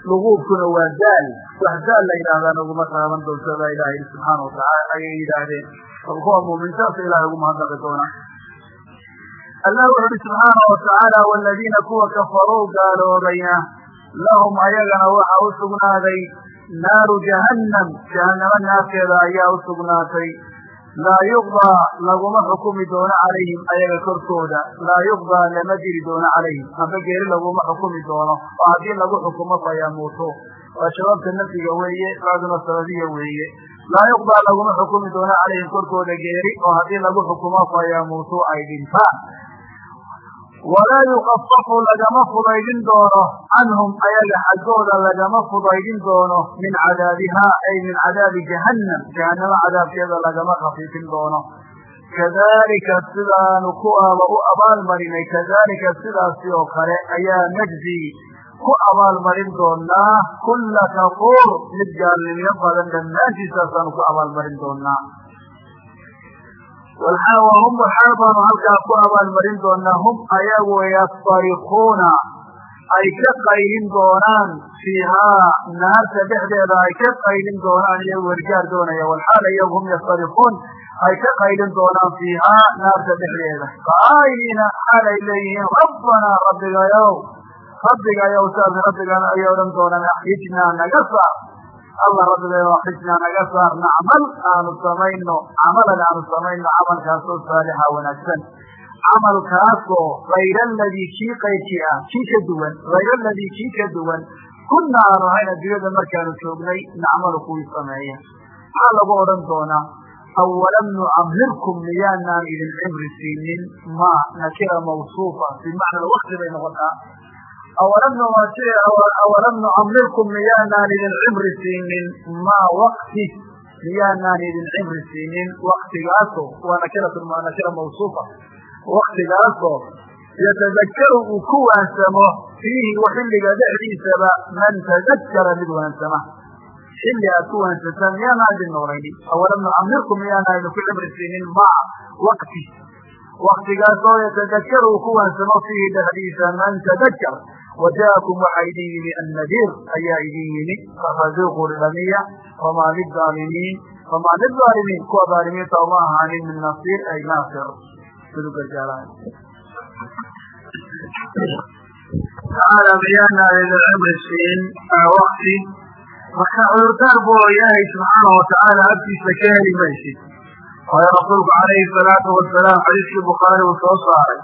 Luguubkuna waa daal. Wax daal la yidhaahdaa naguma taaban doonto baa ilaha yidhi subxaana watacaala ayay yidhaahdeen. Kuwa muuminiintaasa ilahay ugu mahadnaqi doona. Allah wuxu uhi subxaana watacaala waladiina kuwa kafaruu gaaloobayna lahum ayagana waxaa u sugnaaday naaru jahannam. Jahannamo naarteeda ayaa u sugnaatay. Laa yuqdaa laguma xukumi doono calayhim ayaga korkooda. Laa yuqdaa lama diri doono calayhim. Amba geeri laguma xukumi doono. Oo haddii lagu xukumo fayamuuto waa shabaabta nafsiga weeye bacduna sababiya weeye. Laa yuqdaa laguma xukumi doono calayhim korkooda geeri. Oo haddii lagu xukumo fayamuutu ay dhintaan walaa yukafafu lagama fudaydin doono canhum ayaga xaggooda lagama fudaydin doono min cadaabihaa ay min cadaabi jahannam jahannamo cadaabkeeda lagama khafiifin doono kadalika sidaanu kuwaaba u abaalmarinay kadalika sidaasi oo kale ayaa najzi ku abaalmarin doonaa kulla kafuur mid gaalnimyo badan dhammaantiisaasaanu ku abaalmarin doonaa wahum waxaa baanu halkaa ku abaalmarin doonaa hum ayagu yastarikuuna ay ka qaylin doonaan fiihaa naarta dhexdeeda ay ka qaylin doonaan iyagu wergaar doonaya. Walxaal iyagu hum yastarikuun ay ka qaylin doonaan fiihaa naarta dhexdeeda. Qaa'iliina xaal ay leeyihiin rabbanaa rabbigayow rabbigayow saas rabbigan ayay odhan doonaan axrijnaa naga saar allah rabbigayow axrijnaa naga saar nacmal aanu samayno camalan aanu samayno camalkaasoo saalixa wanaagsan. Camalkaasoo hayra aladii kii qayrkii ah kii ka duwan hayra aladii kii ka duwan kunna aanu ahayn adduunyada markaanu joognay nacmalu kuwii sameeya. Maxaa lagu odhan doonaa awalam nucamirkum miyaanaan idin cimri siinin? Ma nakira mawsuufa bimacna wakti bay noqotaa awalam nucamirkum miyaanaan idin cimri siinin ma wakti miyaanaan idin cimri siinin waktigaasoo waa nakira nakira mawsuufa waktigaasoo yatadakaru uu ku waansamo fiihi xilliga dhexdiisaba man tadakara mid waansama xilli aad ku waansantaan miyaana idin noolaynin awalam nucamirkum miyaana idinku cibri siinin ma waqti waktigaasoo yatadakaru uu ku waansamo fiihi dhexdiisa man tadakar wajaakum waxaa idin yimi annadiir ayaa idin yimi fafazuuquu dhamiya famaa lidaalimiin famaa lidaalimiin kuwa daalimiinta uma ahaanin min nasiir ay naasir mid u gargaaraan tacaala miyaana idin cibri siin wakti marka cudurdaar boo ilaahay subxaana watacaala agtiisa ka heli maysid waayo rasuulku calayhi salaatu wasalaam xadiiskii bukhaari uu soo saaray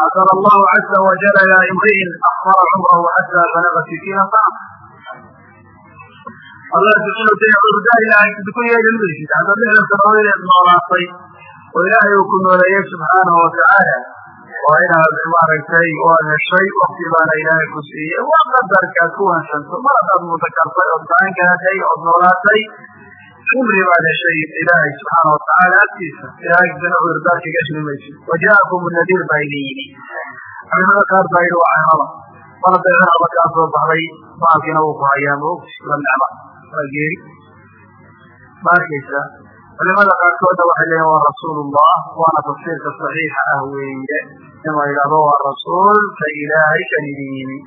xadara allahu caza wajala ilaa imri'in akfara cumrahu xataa balaga sitiina sana allah subxaana wataala cudurdaar ilaahay ku yeeli maysid haddaad lixdan sanadood inaad noolaatay oo ilaahay uu ku nooleeyey subxaanahu watacaala waa inaad maaragtay waad heshay wakti baana ilaahay ku siiyey waa qadarkaad ku wansanto mar haddaad mutakartay ood gacan gaadhay ood noolaatay cumri baad heshay ilaahay subxaana watacaala agtiisa ilaahay dana cudurdaarka gashmi maysid wajaakum nadiir baa idin yimi culimada qaar baa yidhi waa cehaba mar hadday cehaba kaa soo baxday maalkiina wuu ku hayaa ma og la necba waa geeri ma culimada qaarkoodna waxay leeyiin waa rasuulullah waana tafsiirka saxiixa ah weeye inuu yidhahdo waa rasuulka ilaahay kan idin yimi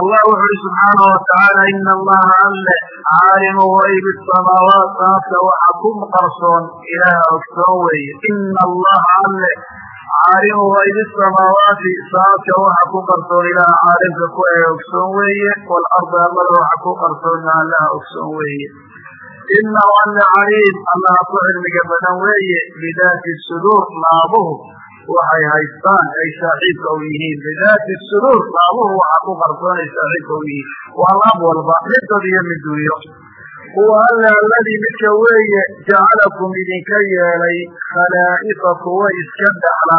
allah wuxu uhi subxaanau watacaala ina allaha alle caalimu gaybi samaawaat saabka waxa ku qarsoon ilaaha ogsoon weeye ina allaha alle caalimu gaybi samaawaati saabka waxa ku qarsoon ilaaha caalimka ku ee ogsoon weeye waalardi allada waxa ku qarsoonna allaha ogsoon weeye inahu alle caliim allaha ku cilmiga badan weeye bidaati suduur laabuhu waxay haystaan ay saaxiibka u yihiin. Bidaati suduur laabuhu waxa ku qarsoon ay saaxiibka u yihiin. Waa laab walba midad iyo mid dunyo huwa alle alladii midka weeye jacalakum idinka yeelay khalaa'ifa kuwa iska dhaxla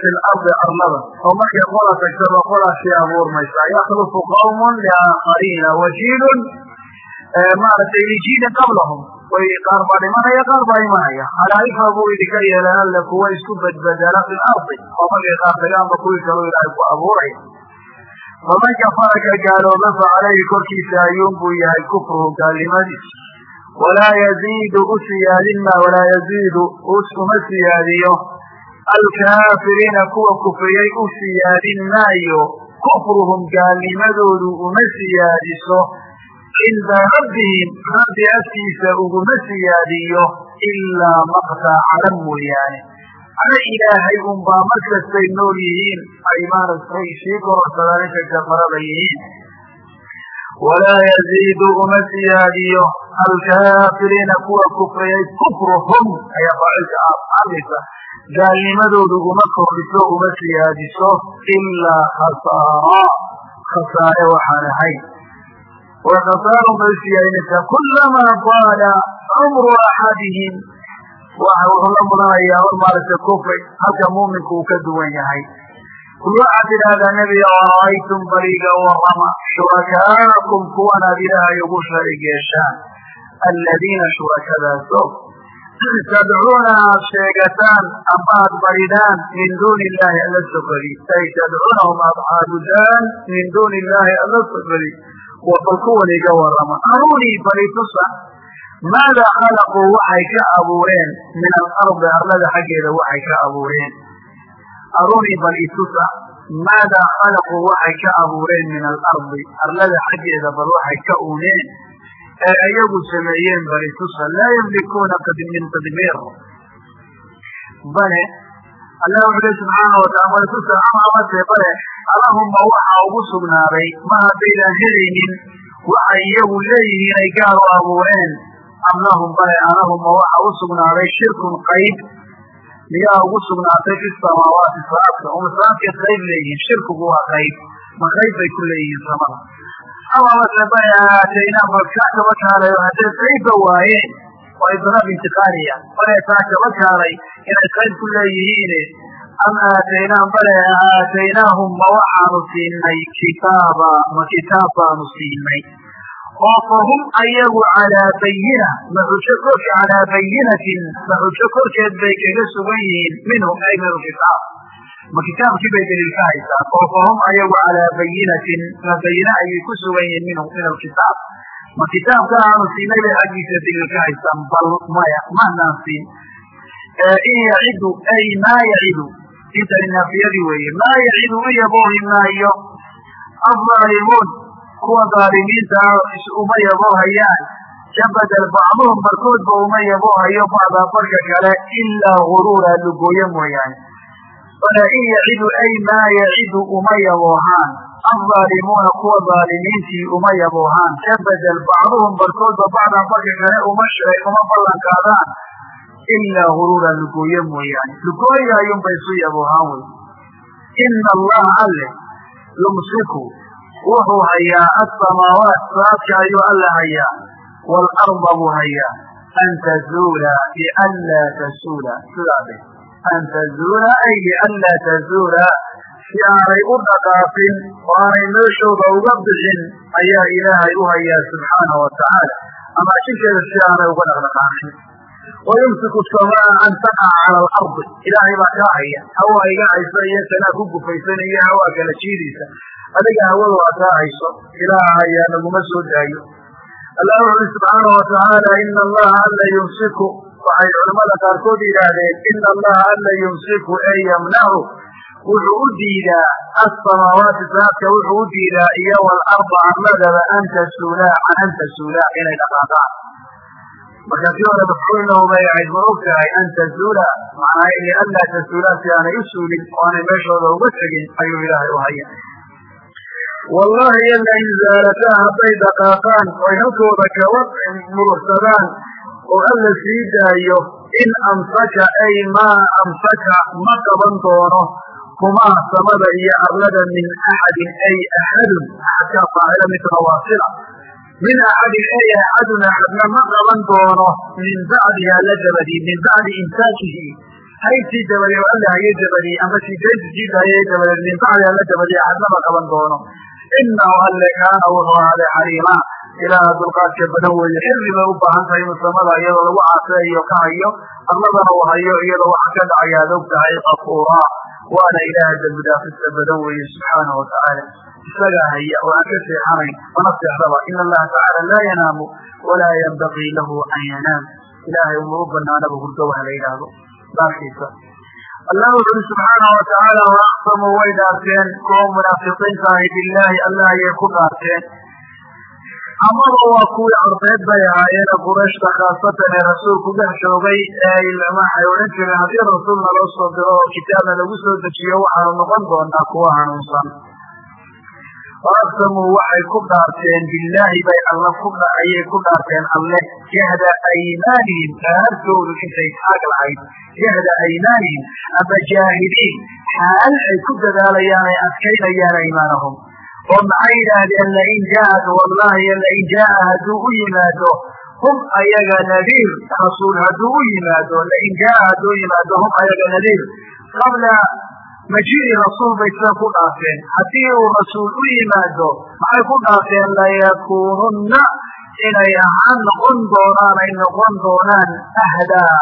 fi lardi arlada oo markay qola tagtaba qolaasii abuurmaysa. Yakhlufu qawmun liaakhariina wajiilun maaragtay lijiilin qablahum way qaar baa dhimanaya qaar baa imanaya. Khalaa'ifa buu idinka yeelay alle kuwa isku badbedela fi lardi oo markay qaar tagaanba kuwii kaloo ilaahay ku abuuraya faman kafara ka gaalooba fa calayhi korkiisa ayuun buu yahay kufruhu gaalnimadiis walaa yaziidu u siyaadin ma walaa yaziidu uma siyaadiyo. Alkaafiriina kuwa kufriyey u siyaadin maayo kufruhum gaalnimadoodu uma siyaadiso cinda rabbihim rabbi agtiisa uguma siyaadiyo ilaa maqtaa cadhan mooyaane cadho ilaahay unbaa markastay nool yihiin ay maaragtay sii kororsadaan inka gafarada yihiin walaa yaziidu uma siyaadiyo alkaafiriina kuwa kufriyay kufruhum ayaa faacilka arisa gaalnimadoodu uma kordhiso uma siyaadiso ilaa khasaara khasaare waxaan ahayn bay usiyaadinaysaa kulamaa qaala cumru axadihim wuxuu la mudanayaa hor maaragtay kufri halka muuminku uu ka duwan yahay kul waxaad tidhaahdaa nebiga ara'aytum baliga warama shurakaakum kuwan aad ilaahay ugu sharig yeeshaan aladiina shurakadaaso tadcuuna aad sheegataan ama aad baridaan min duuni illahi alla sokodi ay tadcuunahum aad caabudaan min duuni illahi alla sokodi wa bal kuwan iga warama arunii balitusa maada khalaquu waxay ka abuureen. Min alardi arlada xaggeeda waxay ka abuureen. Arunii bal itusa maada khalaquu waxay ka abuureen. Min alardi arlada xaggeeda bal waxay ka uuneen. Ee iyagu sameeyeen bal itusa laa yamlikuuna min tadmiir bale allah wuxu uhi subxaana wataala bal itusa ama amase bale alahuma waxaa ugu sugnaaday ma haddaydan helaynin waxay iyagu leeyihiin ay gaar u abuureen am lahum bale alahuma waxa u sugnaaday shirkun qayb miyaa ugu sugnaatay fi samaawaati saabka uma saabkay qayb leeyihiin shirkigu waa qayb ma qayb bay ku leeyihiin samada ama mase bale aataynaa balka kaba kaalayo haddee qaybba waayeen waa idraab intiqaaliya bale taa kaba kaalay inay qayb ku leeyihiine am aataynaa bale aataynaahum ma waxaanu siinay kitaaba ma kitaab baanu siinay oo fahum ayagu calaa bayina ma xujo korka calaa bayinatin ma xujo korkeed bay kaga sugan yihiin minhum ay kitaab ma kitaabkii bay daliil ka haysaan oo fahum ayagu calaa bayinatin ma bayine ayay ku sugan yihiin minhu min alkitaab ma kitaabka aanu siinay bay xaggiisa daliil ka haysaan bal maya maanaan siin in yacidu ay maa yacidu intani naafiyadii weeye maa yacidu u yaboohi maayo kuwa dhaalimiinta uma yaboohayaan kabadel bacduhum barkoodba uma yaboohayo bacdaa barka kale ilaa guruura lugooye mooyaane wala in yacidu ay maa yacidu uma yaboohaan alzaalimuuna kuwa dhaalimiintii uma yaboohaan kabadel bacduhum barkoodba bacdaa barka kale uma uma ballankaadaan ilaa guruura lugooye mooyaane lugooya ayuunba isu yaboohaan wey ina allaha alle yumsiku wuxuu hayaa asamaawaat saadka ayuu alla hayaa waalarda buu hayaa an tazuula lianlaa tazuula sidaade an tazuula ay lianlaa tazuula si aanay u dhaqaaqin oo aanay meeshooda uga bixin ayaa ilaahay u hayaa subxaana wa tacaala ama shinkeeda si aanay uga dhaqdhaqaaqin. Wayumsiku samaa an taqaca cala alardi ilaahay baa kaa haya. Hawaa iga haysa iyo kanaa ku gufaysan iyo hawaa kala jiidaysa. Adiga hawada waa kaa hayso. Ilaaha hayaa naguma soo daayo. Allah wuxu ui subxaana watacaala ina allaha alla yumsiku. Waxay culamada qaarkood yidhaahdeen ina allaha alla yumsiku ee yamnacu wuxuu u diidaa asamaawaati saadka wuxuu u diidaa iyo waalarda arladaba an tasuulaa can an tasuulaa inay dhaqaaqaan marka si hore mafcuulnahu bay ahayd ma an tazuula macnaa lianlaa tasuulaa si aanay u suulin oo aanay meeshooda uga tegin ayuu ilaahay u haya wallahi yalla in zaalataa hadday dhaqaaqaan oy halkooda kaba murugsadaan oo alla sii daayo in amsaka ay maa amsaka ma qaban doono kumaa samada iyo arlada min axadin ay axadun axadkaa faacila mitnawaasila min axadin ay axadun axadna ma qaban doono min bacdiha la dabadii min bacdi imsaakihi haybtii dabadee oo alla haye dabadii ama daayay dabadeed min bacdiha la dabadii axadna ma qaban doono inahu alle kaana wuxuu ahaaday xaliima ilaaha dulqaadka badan weeye xilli bay u baahan tahay inuu samada iyadoo lagu caaseeyo ka hayo arladana uu hayo iyadoo waxa ka dhacaya ad og tahay kafuuraa waana ilaaha dembi dhaafista badan weeye subxaanahu watacaala isagaa haya oo aan ka seexanayn mana seexdaba ina allaha tacaala laa yanaamu walaa yanbagii lahu an yanaam ilaahay uma u banaanaba hurdo wax la yidhaahdo baarkiisa allah wuxu uri subxaanahu watacaala waaqsamuu way dhaarteen ku dhaarteen amaba waa kuwii carbeed bay ahaayeene qurayshta khaasatan ee rasuulku dhex joogay waxay odhan jireen. Haddii rasuulna loo soo diro oo kitaabna lagu soo dejiyo waxaanu noqon doonaa kuwa hanuunsan. Waaqsamuu waxay ku dhaarteen bilaahi bay alla ku ayay ku dhaarteen alle. Jahda aymaanihim dhaartoodu intay taag lahayd jahda aymaanihim ama jaahidiin xaal ay ku dadaalayaan ay adkaynayaan aymaanahum oo maxay yidhaahdeen lain jaat wallahi lain jaaa hadduu u yimaado hum ayaga nadiir rasuul hadduu u yimaado lain jaaa hadduu yimaado hum ayaga nadiir qabla maji'i rasuul bay sida ku dhaafeen haddii uu rasuul u yimaado maxay ku dhaafeen layakuununna inay ahaan noqon doonaan ay noqon doonaan ahdaa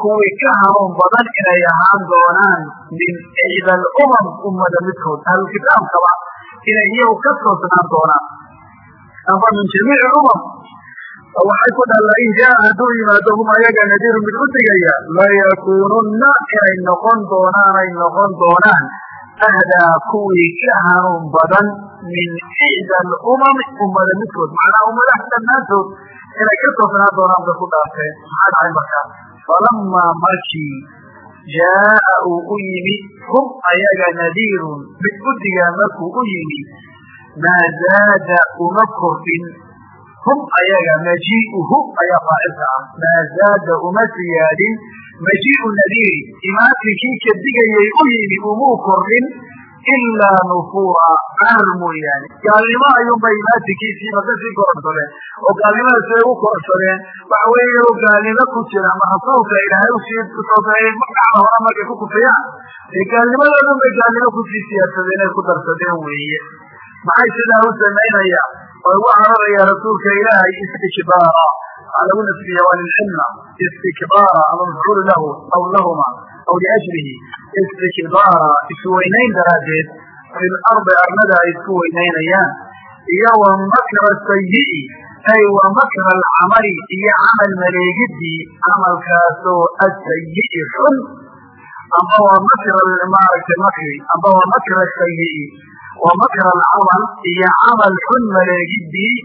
kuwii ka hanuun badan inay ahaan doonaan min ixda alumam ummada midkood ahlukitaabkaba inay iyagu ka toosnaan doonaan amba min jamiici umam waxay ku dhan lain jaa hadduu yimaado hum ayaga nadiiru mid u digaya layakuununna inay noqon doonaan ay noqon doonaan. Ahdaa kuwii ka hanuun badan min ixda alumami ummada midkood macnaa ummadaha dhammaantood inay ka toosnaan doonaan bay ku dhaafeen. Maxaa dhacay markaa? Falamaa markii jaaa uu u yimi hum ayaga nadiirun mid u digaa markuu u yimi maa zaada uma kordhin. Hum ayaga majii'uhu ayaa faacilka ah. Maa zaada uma siyaadin. Majii'u nadiiri imaatinkii ka digayay u yimi umuu kordhin ilaa nufuura carar mooyaane gaalnimo ayuunbay imaatinkiisiiba ka sii koronsadeen oo gaalnimada siday u koronsadeen waxa weeye iyagoo gaalnimo ku jira ama rasuulka ilaahay u sii soobeeyey magacda hore markay ku kufiyaan dee gaalnimadoodun bay gaalnimo ku sii siyaadsadeen ay ku darsadeen weeye maxay sidaa u samaynayaan oy ugu cararayaan rasuulka ilaahay istikbaara waxaa lagu nasbiya waa lilcilma istikbaara ama mafcuulu lahu aw lahuma aw liajlihi istikbaara isweynayn daraaddeed fi lardi arlada ay isku weynaynayaan iyo wa makra sayi'i ay wa makra alcamali iyo camal maleegidii camalkaasoo asayi'i xun amba waa makra maaragtay makri amba waa makra sayi'i wa makra alcamal iyo camal xun maleegidii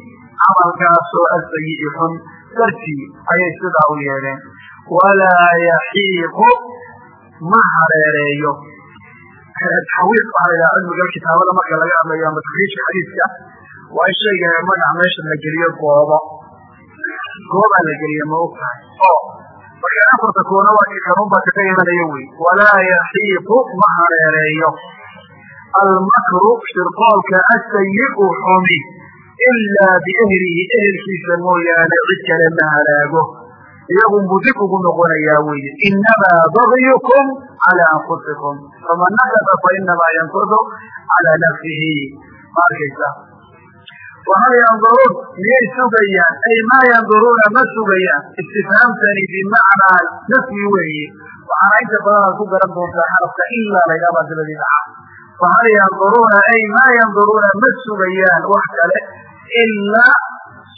camalkaasoo asayi'i xun dartii ayay sidaa u yeedheen walaa yaxiiqu ma hareereeyo. Taxwiiq waxaa la cilmiga kitaabada marka laga hadlayo ama takriijka xadiiska waa in shayga magaca meesha la geliyo goobo. Goobaa la geliya ma og tahay? O marka afarta koona waa kanunbaa kaga imanaya wey walaa yaxiiqu ma hareereeyo. Almakru shirqoolka asayi'u xumi ilaa biehlihi ehelkiisa mooyaane cid kale ma halaago iyagunbuu dib ugu noqonayaa weye inamaa bagyukum calى anfusikum faman nakasa fainamaa yankusu calى nafsihi ma wahal yanduruun miyay sugayaan ay maa yanduruuna ma sugayaan istifhaamtani bimacnaa nafyi weeye waxaana inta badan ku garan doontaa xarafka ilaa laydhaabaa dabadii dhaca fahal yanduruuna ay maa yanduruuna ma sugayaan wax kale ilaa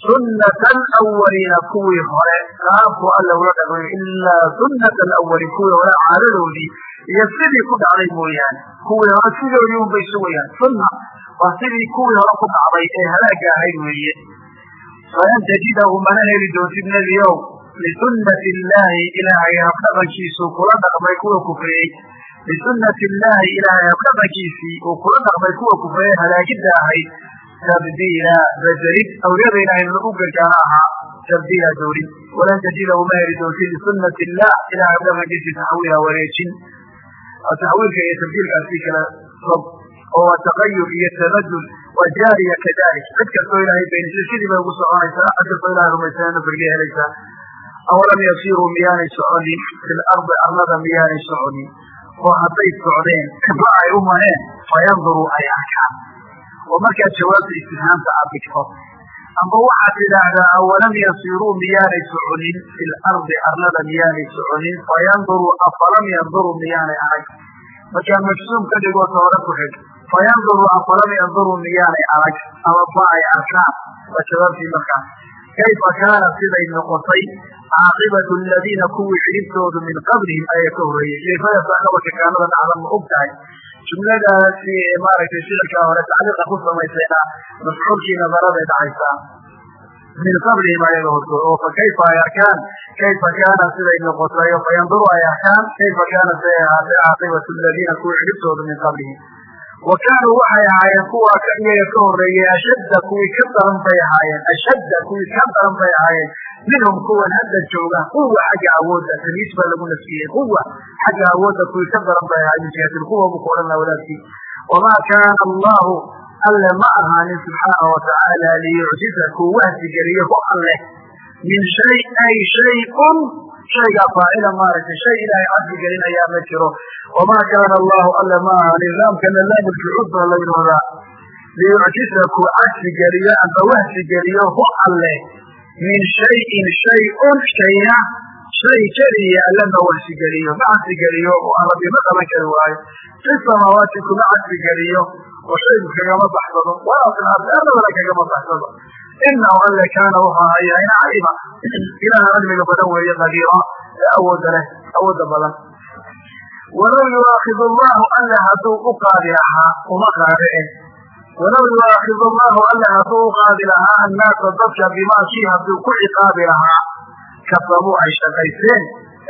sunata alawaliina kuwii hore. Qaabku alla ula dhaqmay ilaa sunata alawaliin kuwii hore caadadoodii iyo sidii ku dhacday mooyaane. Kuwii hore sidoodii un bay sugayaan sunna waa sidii kuwii hore ku dhacday ee halaaga ahayd weeye. Falan tajidahu mana heli doontid nebiow lisunati illaahi ilaahay habdhaqankiisuu kula dhaqmay kuwa kufriyey. Lisunati illaahi ilaahay habdhaqankiisii uu kula dhaqmay kuwa kufriyey halaagidda ahayd tabdiila bedelid awliyada ilahay u gargaaro ahaa tabdiila doorin walan tajida uma heli lisunati illah ilahay habdhaqankiisii taxwiila wareejin taxwiilka iyo tabdiilkaasi kala fog oo waa taqayur iyo tabadul waa jaariya kadalik cid kastoo ilahay beenisa bay ugu soconaysaa cid kastoo ilahay rumaysana nafriga helaysaa awalam yasiruu miyaanay soconin fi lardi arlada miyaanay soconin oo hadday socdeen kaba ay u mareen fayanduruu ay arkaan oo markaad jawaabta istifhaamta aad dhigto amba waxaad tidhaahdaa awalam yasiruu miyaanay soconin? Fi lardi arlada miyaanay soconin? Fayanduruu afalam yanduruu miyaanay arag markaa majsuum ka dhigoo toore ku xig fayanduruu afalam yanduruu miyaanay arag ama ba ay arkaan. Waa jawaabtii markaas kayfa kaana siday noqotay? Caaqibatu aladiina kuwii xidhibtoodu min qablihim ayaa ka horreeyey kayfadaasa qabarka kaanada dhacda ma og tahay jumladaasi maaragtay shicirkaa hore tacliiqa ku samaysayna mafcuulkii nadaraday dhacaysaa min qablihim ayaga hortood oo fa kayfa ay arkaan? Kayfa kaana siday noqotay oo fayanduru ay arkaan? Kayfa kaana siday ahaatay caaqibatu aladiina kuwii xidhibtoodu min qablihim wa kaanuu waxay ahaayeen kuwaa ka iyaga ka horreeyey ashadda kuwii ka daran bay ahaayeen ashadda kuwii ka daran bay ahaayeen minhum kuwan hadda jooga quwa xagga awoodda tamiis baa lagu nafsiyey quwa xagga awoodda kuwii ka daran bay ahaayeen min jihati buu ku odhan laha wadaadkii wamaa kaana allahu alle ma ahaanin subxaana watacaala liyucjiza kuu wahsigeliyo ku alleh min shay ay shay-un shaygaa faacila maaragtay shay ilaahay cabdi gelinayaa ma jiro wamaa kaana allahu alle ma ahaanin laamkana laamuljucuud baa la yidhahdaa liyucjiza kuu cabsigeliyo amba wahsigeliyo ku alleh min shayin shay-un shayna shay keliya alla ma wahsigeliyo ma cabsigeliyo oo aan rabbi ma qaban kari waayo fi samaawaati kuma cabsigeliyo oo shaygu kagama baxsado walaa fi lardi kagama baxsado inahu alle kaana wuxuu ahayahayna calima ilaha cilmiga badan weeye qadiira ee awooda leh awooda badan walow yuaakidu allahu alle hadduu u qaadi lahaa uma qaade eh walow yuaakidu allahu alle hadduu u qaadi lahaa annaasa dadka bimaa kii hadduu ku ciqaabi lahaa kasabuu ay shaqaysteen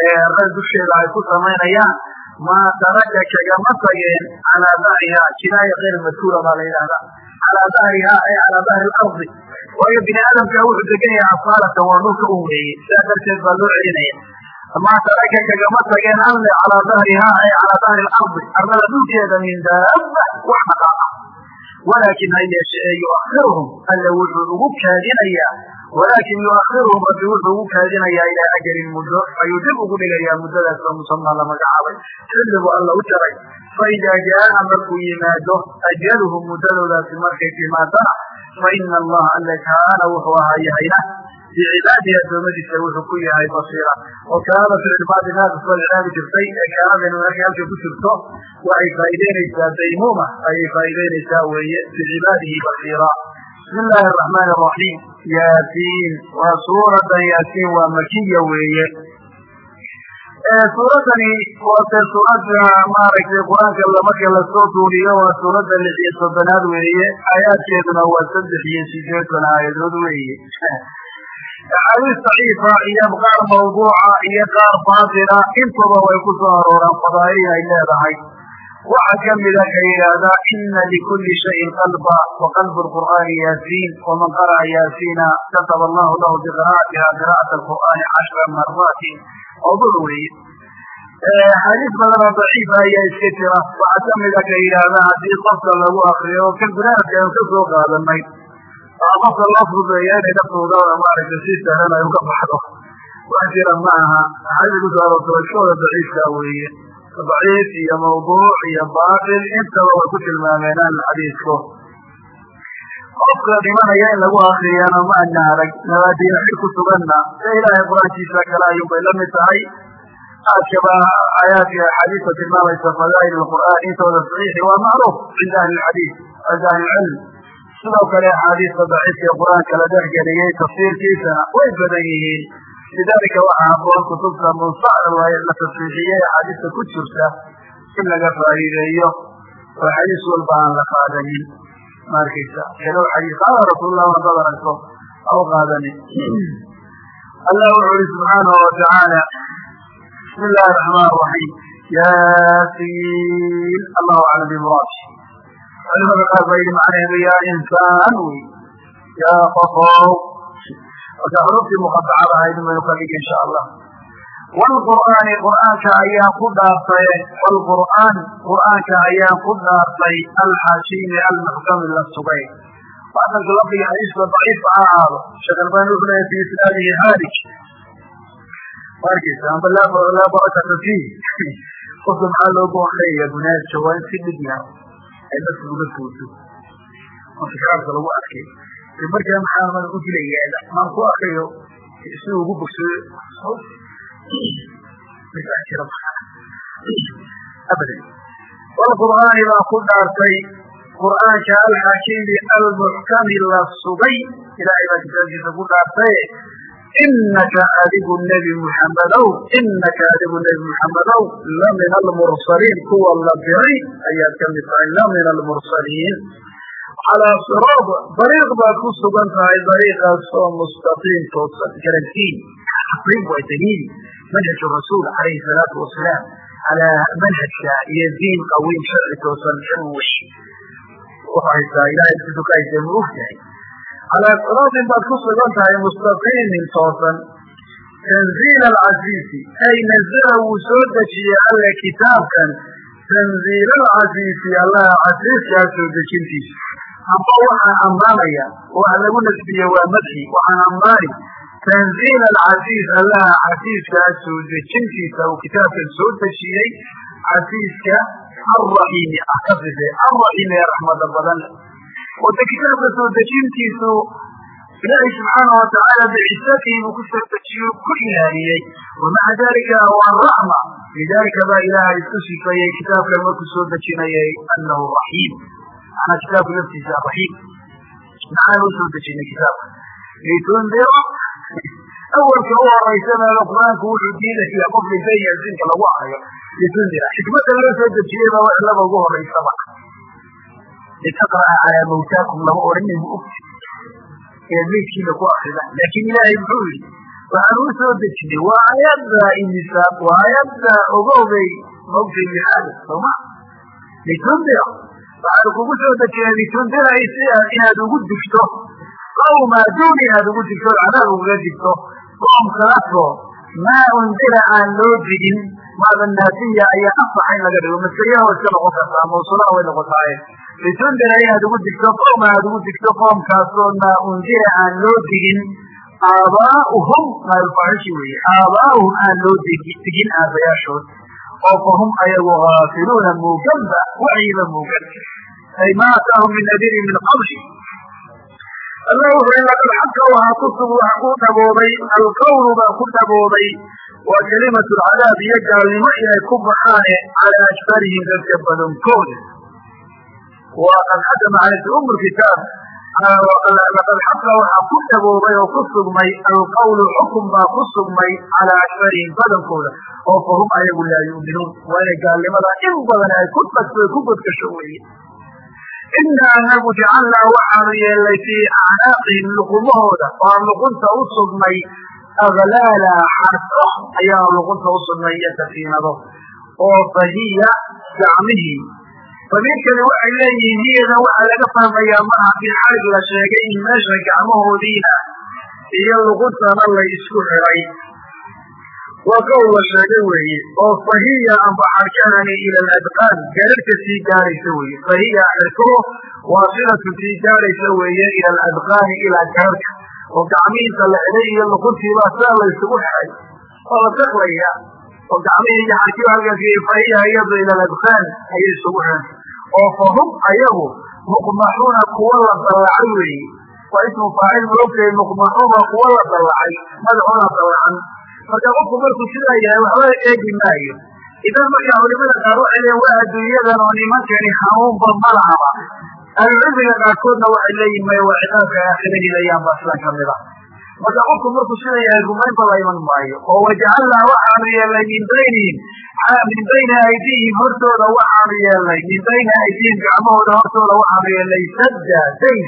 ee rag dusheeda ay ku samaynayaan maa taraka kagama tageen calaa dahriha kinaaya kayr madkuura baa la yidhahdaa calaa dahriha ay calaa dahri lardi waayo bini aadamka wuxuu degan yahay asaalatan waa dhulka u weeye sidaa darteed baa loo celinaya maa taraka kagama tageen alle calaa dahriha ay calaa dahri lardi arlada dhulkeeda min daaba wax dhaqaaqa walaakin ha yeeshe ee yuakhiruhum alle wuxuu ugu kaadinayaa walaakin yuakhiruhum rabbi wuxuu ugu kaadinayaa ilaa ajalin muddo ayuu dib ugu dhigayaa muddadaas oo musamaa la magacaabay xilligu alla u jaray fa idaa jaaa markuu yimaado ajaluhum muddadoodaasi markay timaadana fa ina allaha alle kaana wuxuu ahaa yahayna bicibaadihi adoomadiisa wuxuu ku yahay basiira. Oo kaanada ficilbaadi naaqis baa icraabi jirtay ee kaanadaynu markay halka ku jirto waxay faa'iideynaysaa daymuuma ayay faa'iideynaysaa weeye bicibaadihi basiira. Bismi illaahi araxmaan araxiim yaasiin waa suuratan yaasiin waa makiya weeye suuradani waa dee suuradda maaragtay qur'aanka marka la soo duuriyo waa suuradda lix iyo toddonaad weeye. Aayaadkeeduna waa saddex iyo sideetan aayadood weeye. Axaadiis daciifa iyo qaar mawduuca iyo qaar baatila intuba way ku soo arooraan fadaa'il ay leedahay waxaa kamida ka yidhaahdaa ina likulli shayin qalba wa qalbu lqur'aani yaasiin waman qara'a yaasiina kataba allahu lahu biqira'atiha qira'at alqur'aani cashra maraatin mawduuc weeye xadiis badan oo daciifa ayaa iska jira. Waxaa kamida ka yidhaahdaa haddii qofka lagu akriyo binaadka aynu ka soo qaadanay qofka loo fududeeya inay naftooda maaragtay si sahlan ay uga baxdo. Wax jira ma aha. Axaadiis ku soo aroorta iskooda weeye daciif iyo mawduuc iyo baatil intaba way ku tilmaameen alxadiisku qofka dhimanaya in lagu akriyana ma ana arag nabaadiin xil ku suganna se ilaahay qur'aankiisa kale ayuun bay la mid tahay. Aadkaba aayaadka axaadiista tilmaamaysa fadaa'il alqur'aan intooda saxiixi waa macruuf cinda ahli lxadiis cinda ahli lcilm sidoo kale axaadiista daciifka ee qur'aanka la dhexgeliyey tafsiirkiisana way badan yihiin lidalika waxaa haboon kutubta munsac la tasxiixiyey axaadiista ku jirta in laga faa'iideeyo oo xadiis walba aan la qaadanin ma arkaysa helow xadiis qaala rasuulullah haddaad aragto ha u allah wuxuu ihi subxaanahu watacaala bismi illahi raxmaan raxiim yaasiin allahu aclam bimuraadi culimada qaar baa yidhi macnaheedu yaa insaan wey yaa qofow marka xuruftii muqadacada ahayd in baynu ka dhigi insha allah wlqur'aani qur'aanka ayaan ku dhaartay wlqur'aan qur'aanka ayaan ku dhaartay alxaashimi almuxkami la sugay asalka lafdiga xadiiska daciifka ha ahaado sheekh albani wuxuu leeyahy fi isnaadihi haalik ma arkeysa amba laa barakata fiih. Qofka maxaa loogu akriya munaaja waa in si dhigna ay dadka uga footo. Oo tikraarka lagu arkay markaa maxaa u dilaya maan ku akriyo si ugu bogsado abadan. Wlqur'aani baa ku dhaartay qur'aanka alxakimi almuxkami la sugay. Ilaahay baa kitaabkiisa ku dhaartay inaka adigu nebi muxammedow inaka adigu nebi muxammedow la min almursaliin kuwa la diray ayaad ka mid tahay la min almursaliin calaa siraad dariiq baad ku sugan tahay dariiqaas oo mustaqiim toosan garantiin taqriib waa daliil manhaj rasuul calayhi salaatu wasalaam calaa manhajka iyo diin qawiim sharci toosan inuu waxaysaa ilahay sidu ka tahay calaa siraatin baad ku sugan tahay mustaqiimin toosan tanziil alcasiisi ay nazala wuu soo dejiyey alle kitaabkan tanziil alcasiisi allaha casiiskaa soo dejintiisa amba waxaan ammaanaya waxa lagu nasbiye waa madxi waxaan ammaani tanziil alcasiis allaha casiiskaa soo dejintiisa uu kitaabkan soo dejiyey casiiska alraxiimi ah ka sife alraxiimi ee raxmada badan. Wade kitaabka soo dejintiisu ilaahay subxaana watacaala bicisatii buu ku soo dejiye ku ilaaliyey wamaca dalika waa raxma lidalika baa ilaahay isku sifeeyey kitaabkan markuu soo dejinayay anahu raxiim manaa kitaabku laftiisa raxiim maxaan u soo dejinay kitaabka litundiro awalka u horaysanaayo qur'aanku wuxuu diidaya qof dhintay yaasiinka lagu akriyo litundira xikmada laga soo dejiyey baa cilada ugu horaysaba litaqra'a calaa mawtaakum lama odhanin ee meydkiina ku akrida laakin ilaahay muxuu yihi waxaan u soo dejinay waa ayadda imisa waa ayadda ogowbay maogtay bixaada sooma litundira waxaan kugu soo dejinay litundira inaad ugu digto qawma duun inaad ugu digto cadaab ugaga digto qoomkaasoo maa undira aan loo digin maada naasiya ayaa in laga dhigo maseriyaha way iska noqon kartaa mawsulaha way noqotaaye litundira inaad ugu digto qowma aad ugu digto qoomkaasoo maa undira aan loo digin aabaa'uhum maalfaaxishi weeye aabaa'uhum aan loo digin aabayaashood oo fahum ayagu haafiluuna muuganba wacyiba muugan ay ma ataahum min nadirin min qabli alla wuxuu i laqad xaqa waxaa ku sug waxa ku dhaboobay alqawlu baa ku dhaboobay waa kelimatu lcadaab iyo gaalnimo inay ku baxaane calaa ashfarihim dadka badankooda waqad xakama calayka um kitaab laqad xaqa waxaa ku dhaboobay oo ku sugmay alqawlu xukun baa ku sugmay calaa ashfarihim badankooda oo fahum ayagu laa yu'minuun waa inay gaalnimada in badan ay ku ku godgasho weeye ina anagu jacalnaa waxaanu yeelnay fii acnaaqihim luqumahooda waan luqunta u sugnay aklaala xarko ayaanu luqunta u sugnay iyo safiinado oo fahiya gacmihii damiirkani waxay leeyihiin hiyada waxaa laga fahmayaa mar haddii xarig la sheegay in meesha gacmahoodiina iyo luquntana la isku xiray. Waa qowl la sheegay weeye oo fahiya amba xarkahani ila aladqaan gararka sii gaaraysa weeye. Fahiya xirkuhu waa silatu sii gaaraysa weeye ila aladqaani ilaa gararka oo gacmihiisa la xidhay iyo luquntiibaa saa la isugu xiray. Oo la taklaya oo gacmihii iyo xarkiba halkaas fahiya iyado ila aladqaan ayay isugu xiran oo fahum ayagu muqmaxuuna kuwa la dallacay weeye waa ismu faacil maogtahay muqmaxuuna kuwa la dallacay madaxuna dallacan marka qofku markuu sidaa yahay waxba eegi maayo. Idan markaa culimada qaar waxay leeyiin waa adduunyadan oo nimankani hanuunba ma lahaba. Ahlucilmiga qaarkoodna waxay leeyihiin maya waa ciqaabka aakhira hilayaan ba sidan ka mid a marka qofku markuu sida yahay rumaynba la iman maayo. Oo wajacalnaa waxaanu yeelnay min baynihim min bayni aydihim hortooda waxaanu yeelnay min bayni aydihim gacmahooda hortooda waxaanu yeelnay sadda dayr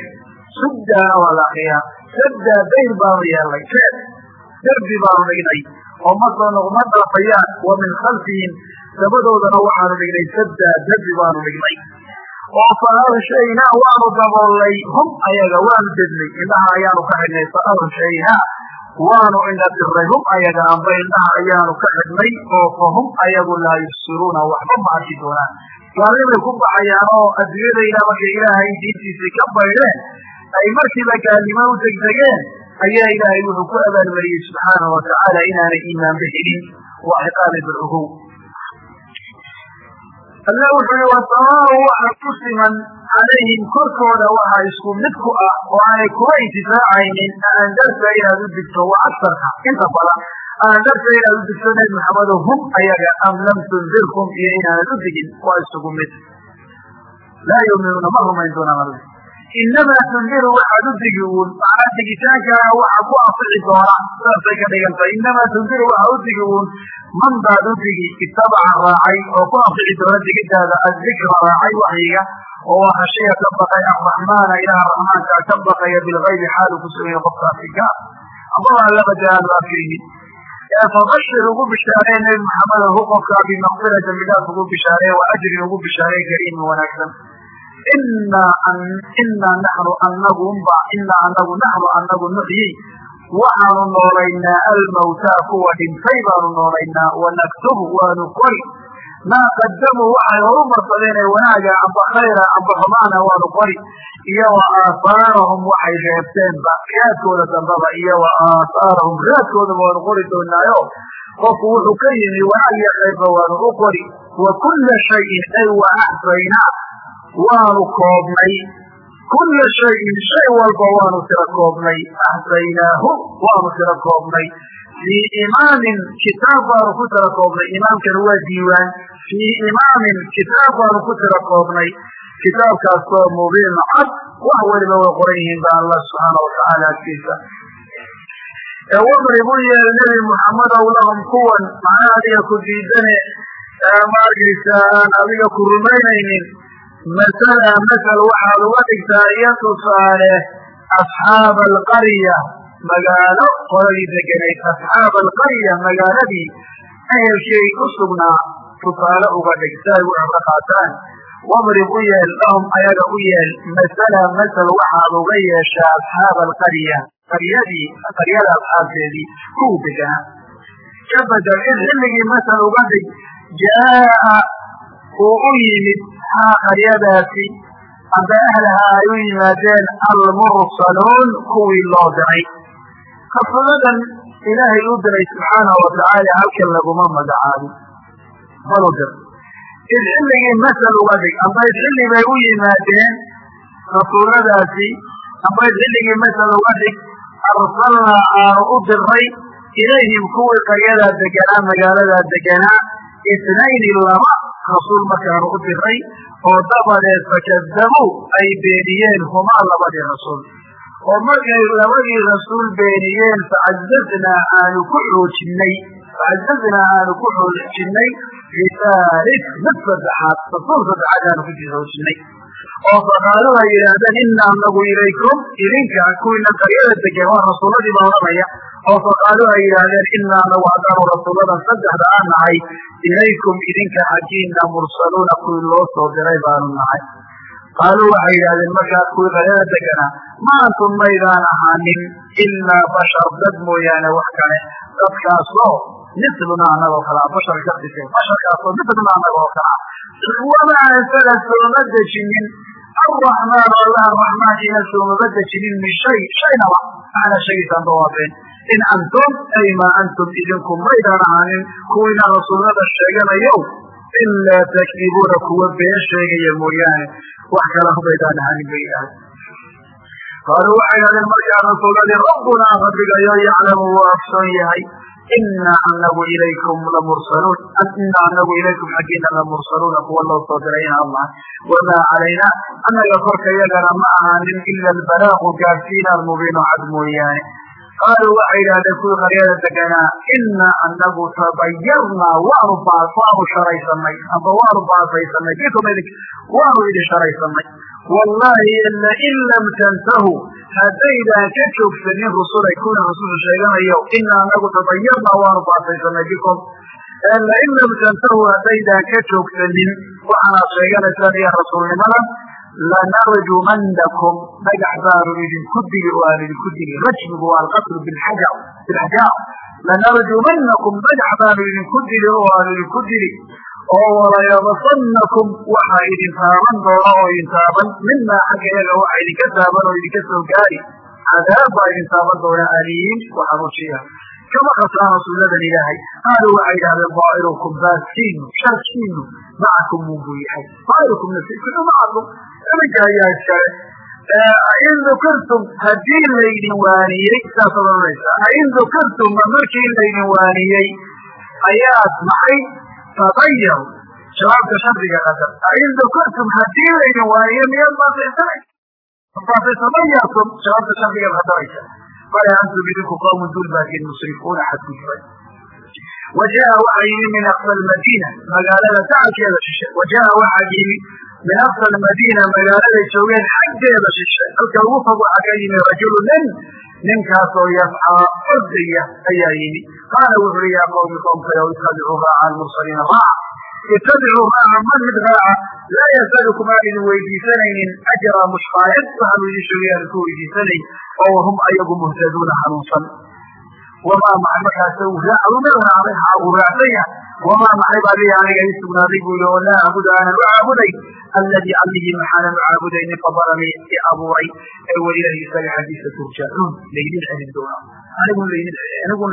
suddaana waa la akriyaa sadda dayr baanu yeelnay jeed derbi baanu dhignay. Oo ma dhaafayaan wa min khalfihim dabadoodana waxaanu dhignay. Sadda derbi baanu dhignay oo fa arshaynaa waanu daboolnay hum ayaga waanu dednay indhaha ayaanu ka xidhnay fa arshaynaa waanu indha diray hum ayaga amba indhaha ayaanu ka xidhnay oo fa hum ayagu laa yubsiruuna waxba ma arki doonaan. Gaalnimay ku baxayaan oo adduunyadayda markay ilaahay diintiisii ka baydheen ay markiiba gaalnimo u degdegeen ayaa ilaahay wuxuu ku abaalmariyey subxaanahu watacaala inaanay iimaanba helin. Waa ciqaabi bilcugow alla wuxuu i wasamaau waxa ku siman calayhim. Korkooda waxa isku mid ku ah oo aanay kuwa intifaacaynin aandarta inaad u digto wa agsarka inta badan aandarta inaad u digto nebi maxamedo hum ayaga am lam tundirkum iyo inaanad u digin. Waa isugu mid. Laa yuminuuna ma rumayn doonaan inamaa tundiru waxaad u digi uun macnaa digitaankaaga waxa ku anfici doona saasay ka dhigantay inamaa tundiru waxa u digi uun man baad u digi itabaca raacay oo ku anfici doona digitaada addikra raacay waxyiga oo waa hashiya ka baqay araxmaana ilaha raxmaankaa ka baqaya bilgaybi xaalu ku sugaya qofkaasi gaar amaba allabada arkaynin fabashir ugu bishaaree nebi maxamed hu qofkaa bimaqfira dambidaaf ugu bishaaree wa ajrin ugu bishaaree kariimin wanaagsan. Inaa naxnu anagu unba inaa anagu naxnu anagu nuxyi waxaanu noolaynaa almawtaa kuwa dhintay baanu noolaynaa wanaktubu waanu qori maa qadamuu waxay horu marsadeen ee wanaaga amba khayra amba xumaana waanu qori iyo wa aahaarahum waxay reebteenba raadkooda dambaba iyo wa aahaarahum raadkoodaba waanu qori doonaayo qofku wuxuu ka yimi wanaag iyo khayrba waanu u qori wa kula shayin ay wa axsaynaa waanu koobnay kula shayin shay walba waanu tira koobnay axsaynaahu waanu tira koobnay fii imaamin kitaab baanu ku tira koobnay imaamkana waa diiwaan fii imaamin kitaab baanu ku tira koobnay kitaabkaasoo mubiin cad wax weliba way qoran yihiin ba allah subxaana watacaala agtiisa wadribu yeel nebi muxammadow lahum kuwan macnaha adiga ku diidane ma arkaysa aan adiga ku rumaynaynin masala masal waxaad uga dhigtaa iyo tusaale asxaaba alqarya magaalo qoladii deganayd asxaaba alqarya magaaladii ehelkay ku sugnaa. Tusaale uga dhig si ay wuxu ka qaataan. Wadrib u yeel lahum ayaga u yeel. Masala masal waxaad uga yeeshaa asxaaba alqarya qaryadii qaryada asxaabteedii kuwu deganaa ka in xilligii masal uga dhig jaa uu u yimid haa qaryadaasi amba ahlaha ay u yimaadeen almursaluun kuwii loo diray. Rasuuladan ilaahay u diray subxaanahu watacaala halkan laguma magacaabin. Balu dir. Id xilligii masal uga dhig amba id xilli bay u yimaadeen rasuuladaasi amba xilligii masala uga dhig arsalnaa aanu u diray ilayhim kuwii qaryadaa deganaa magaaladaa deganaa isnayni laba rasuul markaanu u diray oo dabadeed fakadabuu ay beeniyeen humaa labadii rasuul. oo markay labadii rasuul beeniyeen facazaznaa aanu ku xoojinay facazaznaa aanu ku xoojinay bisaalik mid saddexaad rasuul saddexaad aanu ku xoojinay oo faqaaluu ay yidhaahdeen ina anagu ilaykum idinka kuwiina qaryada degan waa rasuuladii baa odhanaya. Oo faqaaluu ay yidhaahdeen ina anagu haddaanu rasuuladan saddexda aan nahay ilaykum idinka xaggiina mursaluuna kuwii loo soo diray baanu nahay. Qaaluu waxay yidhahdeen markaas kuwii qaryada deganaa ma antum maydaan ahaanin ilaa bashar dad mooyaane wax kale dadkaasoo misluna anagoo kalea bashar ka dise basharkaasoo misluna anagoo kalea wamaa anzala sooma dejinin arraxmaan allaha raxmaankiina soomama dejinin min shay shaynaba macnaa shaygiisaan bawaafeen in antum ay maa antum idinku maydaan ahaanin kuwiina rasuulnada sheeganayo ilaa takdibuuna kuwa been sheegaya mooyaane wax kala hubaydaan ahaanin bay yidhaahda qaaluu waxay idhahdeen markaa rasuuladii rabbunaa rabbigayo yaclamu wuu afsoon yahay inaa anagu ilaykum lamursaluun inaa anagu ilaykum xaggiina lamursaluuna kuwa loo soo diray in allah wamaa calayna annaga korka yagana ma ahaanin ila albalaaqu gaadsiina almubiinu cad mooyaane qaaluu waxay yidhahdeen kuwii qaryada deganaa inaa anagu tabayarnaa waanu waanu sharaysanay amba waanu baasaysanay bikum idink waanu idin sharaysanay wallahi lain lam tantahu haddaydaan ka joogsanin rusulay kuwii rususha sheeganayo ina anagu tabayarnaa waanu baasaysanay bikum. Lain lam tantahu haddaydaan ka joogsanin waxaanaad sheeganaysaan iyo rasuulnimada lanarjumanakum dhagax baanu idinku dili oo aan idinku dili rajmigu waa alqatlu bilxajaar lanarjumanakum dhagax baanu idinku dili oo aan idinku dili oo walayabasanakum waxaa idin taaban doona oo idin taaban minaa xagga iyaga waxa idinka taaban oo idinka soo gaari. Cadaab baa idin taaban doona aliim waxanuujiya kama khasraana sunnadan ilaahay. Qaaluu waxay yidhahdeen daa'irukum baaskiinu sharkiinu macakum wuu buu yahay daa'irukum macakum. Iminka ayaa iskale in dukirtum haddii laydin waaniyey saasaad odhanaysa in dukirtum ma markii laydin waaniyey ayaad maxay tadayaru jawaabta shardiga qadar. In dukirtum haddii laydin waaniye miyaad baasaysanay baasaysamayaatum jawaabta shardigaad qadaraysa bale antum idinku qawmun dul baatiin musrifuuna xadgudbay wajaa waxaa yimi min aqsa almadiina magaalada tacalkeeda shishe wajaa waxaa yimi min aqsa almadiina magaaladay joogeen xaggeeda shishe halka ugu fog waxaa ka yimi rajulu nin ninkaasoo yafcaa ordaya ayaa yimi qaala wuxu uhi yaa qawmi qoomkayow itabicuu raaca almursaliina raaca itabicuu raaca man mid raaca laa yasalukum aan idin weydiisanaynin ajra mushqaayad waxaanu idin sheegay aan ku weydiisanayn oo wahum ayagu muhtaduuna hanuunsan wamaa maxay markaas uu raacday ha uu raacsan yahay wamaa liya aniga ii sugnaaday buu yihi oo aanan u caabuday alladii allihii maxaanan u caabudayni fadaranii i abuuray ee welilahi isaga xaggiisa turjacuun laydin celin doona anigun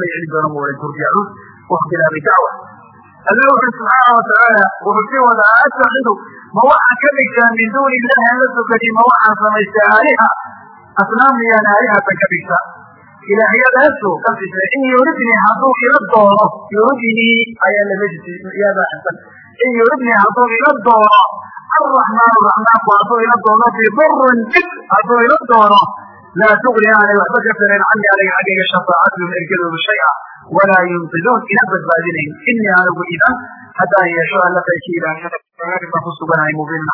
la celin doona moola turjacuun wakhtilaafi dacwa alla wuxuu subxaana watacaala wuxuu sii wadaa attakidu ma waxaan ka dhigtaa min duuni illahi aan la ma waxaan samaystaa aaliha asnaam miyaan aalihatan ka dhigta ilaahyadaaso kasise in yuridnii hadduu ila doono yuridnii ayaa xasan in yuridnii hadduu ila doono arraxmaan raxmaanku hadduu ila doono bidurin dhib hadduu ila doono laa tugni aanay waxba ka tarayn cani aniga xaggayga shafaacatuhum ergadoodu shay ah walaa yunqiduun ina badbaadinayn inii anigu idan haddaan yeesho alla qaykii ilaahada baan ku suganahay mubiin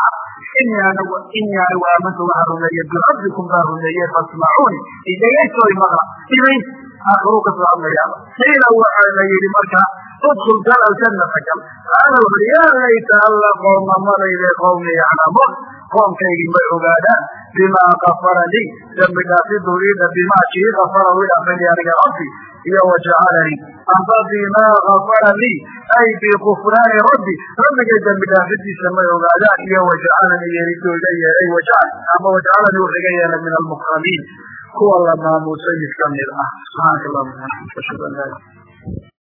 inii anigu aamantu waxaa rumeeye birabbikum baa rumeeye fasmacuuni idagaysoy maqla imayn aakhiruu ka soo qiila waxaa la yidhi marka udkul gal aljannata gal qaala wuxuui yaa layta alla qooma madayde qowmi yaclamuun qoomkaygii may ogaadaan bimaa kafara lii dambi dhaafidu bimaa kii kafara u dhaafay aniga rabbi iyo wajacalanii amba bimaa kafara lii ay bikufraani rabbi rabbigay dambi dhaafidiisa may ogaadaan iyo wajacalanii yeelidoo iga yeelay wajcal ama wajcalanii wuxuu iga yeelay min almukramiin kuwa la maamuusay mid ka mid ah subxaanaka allahuma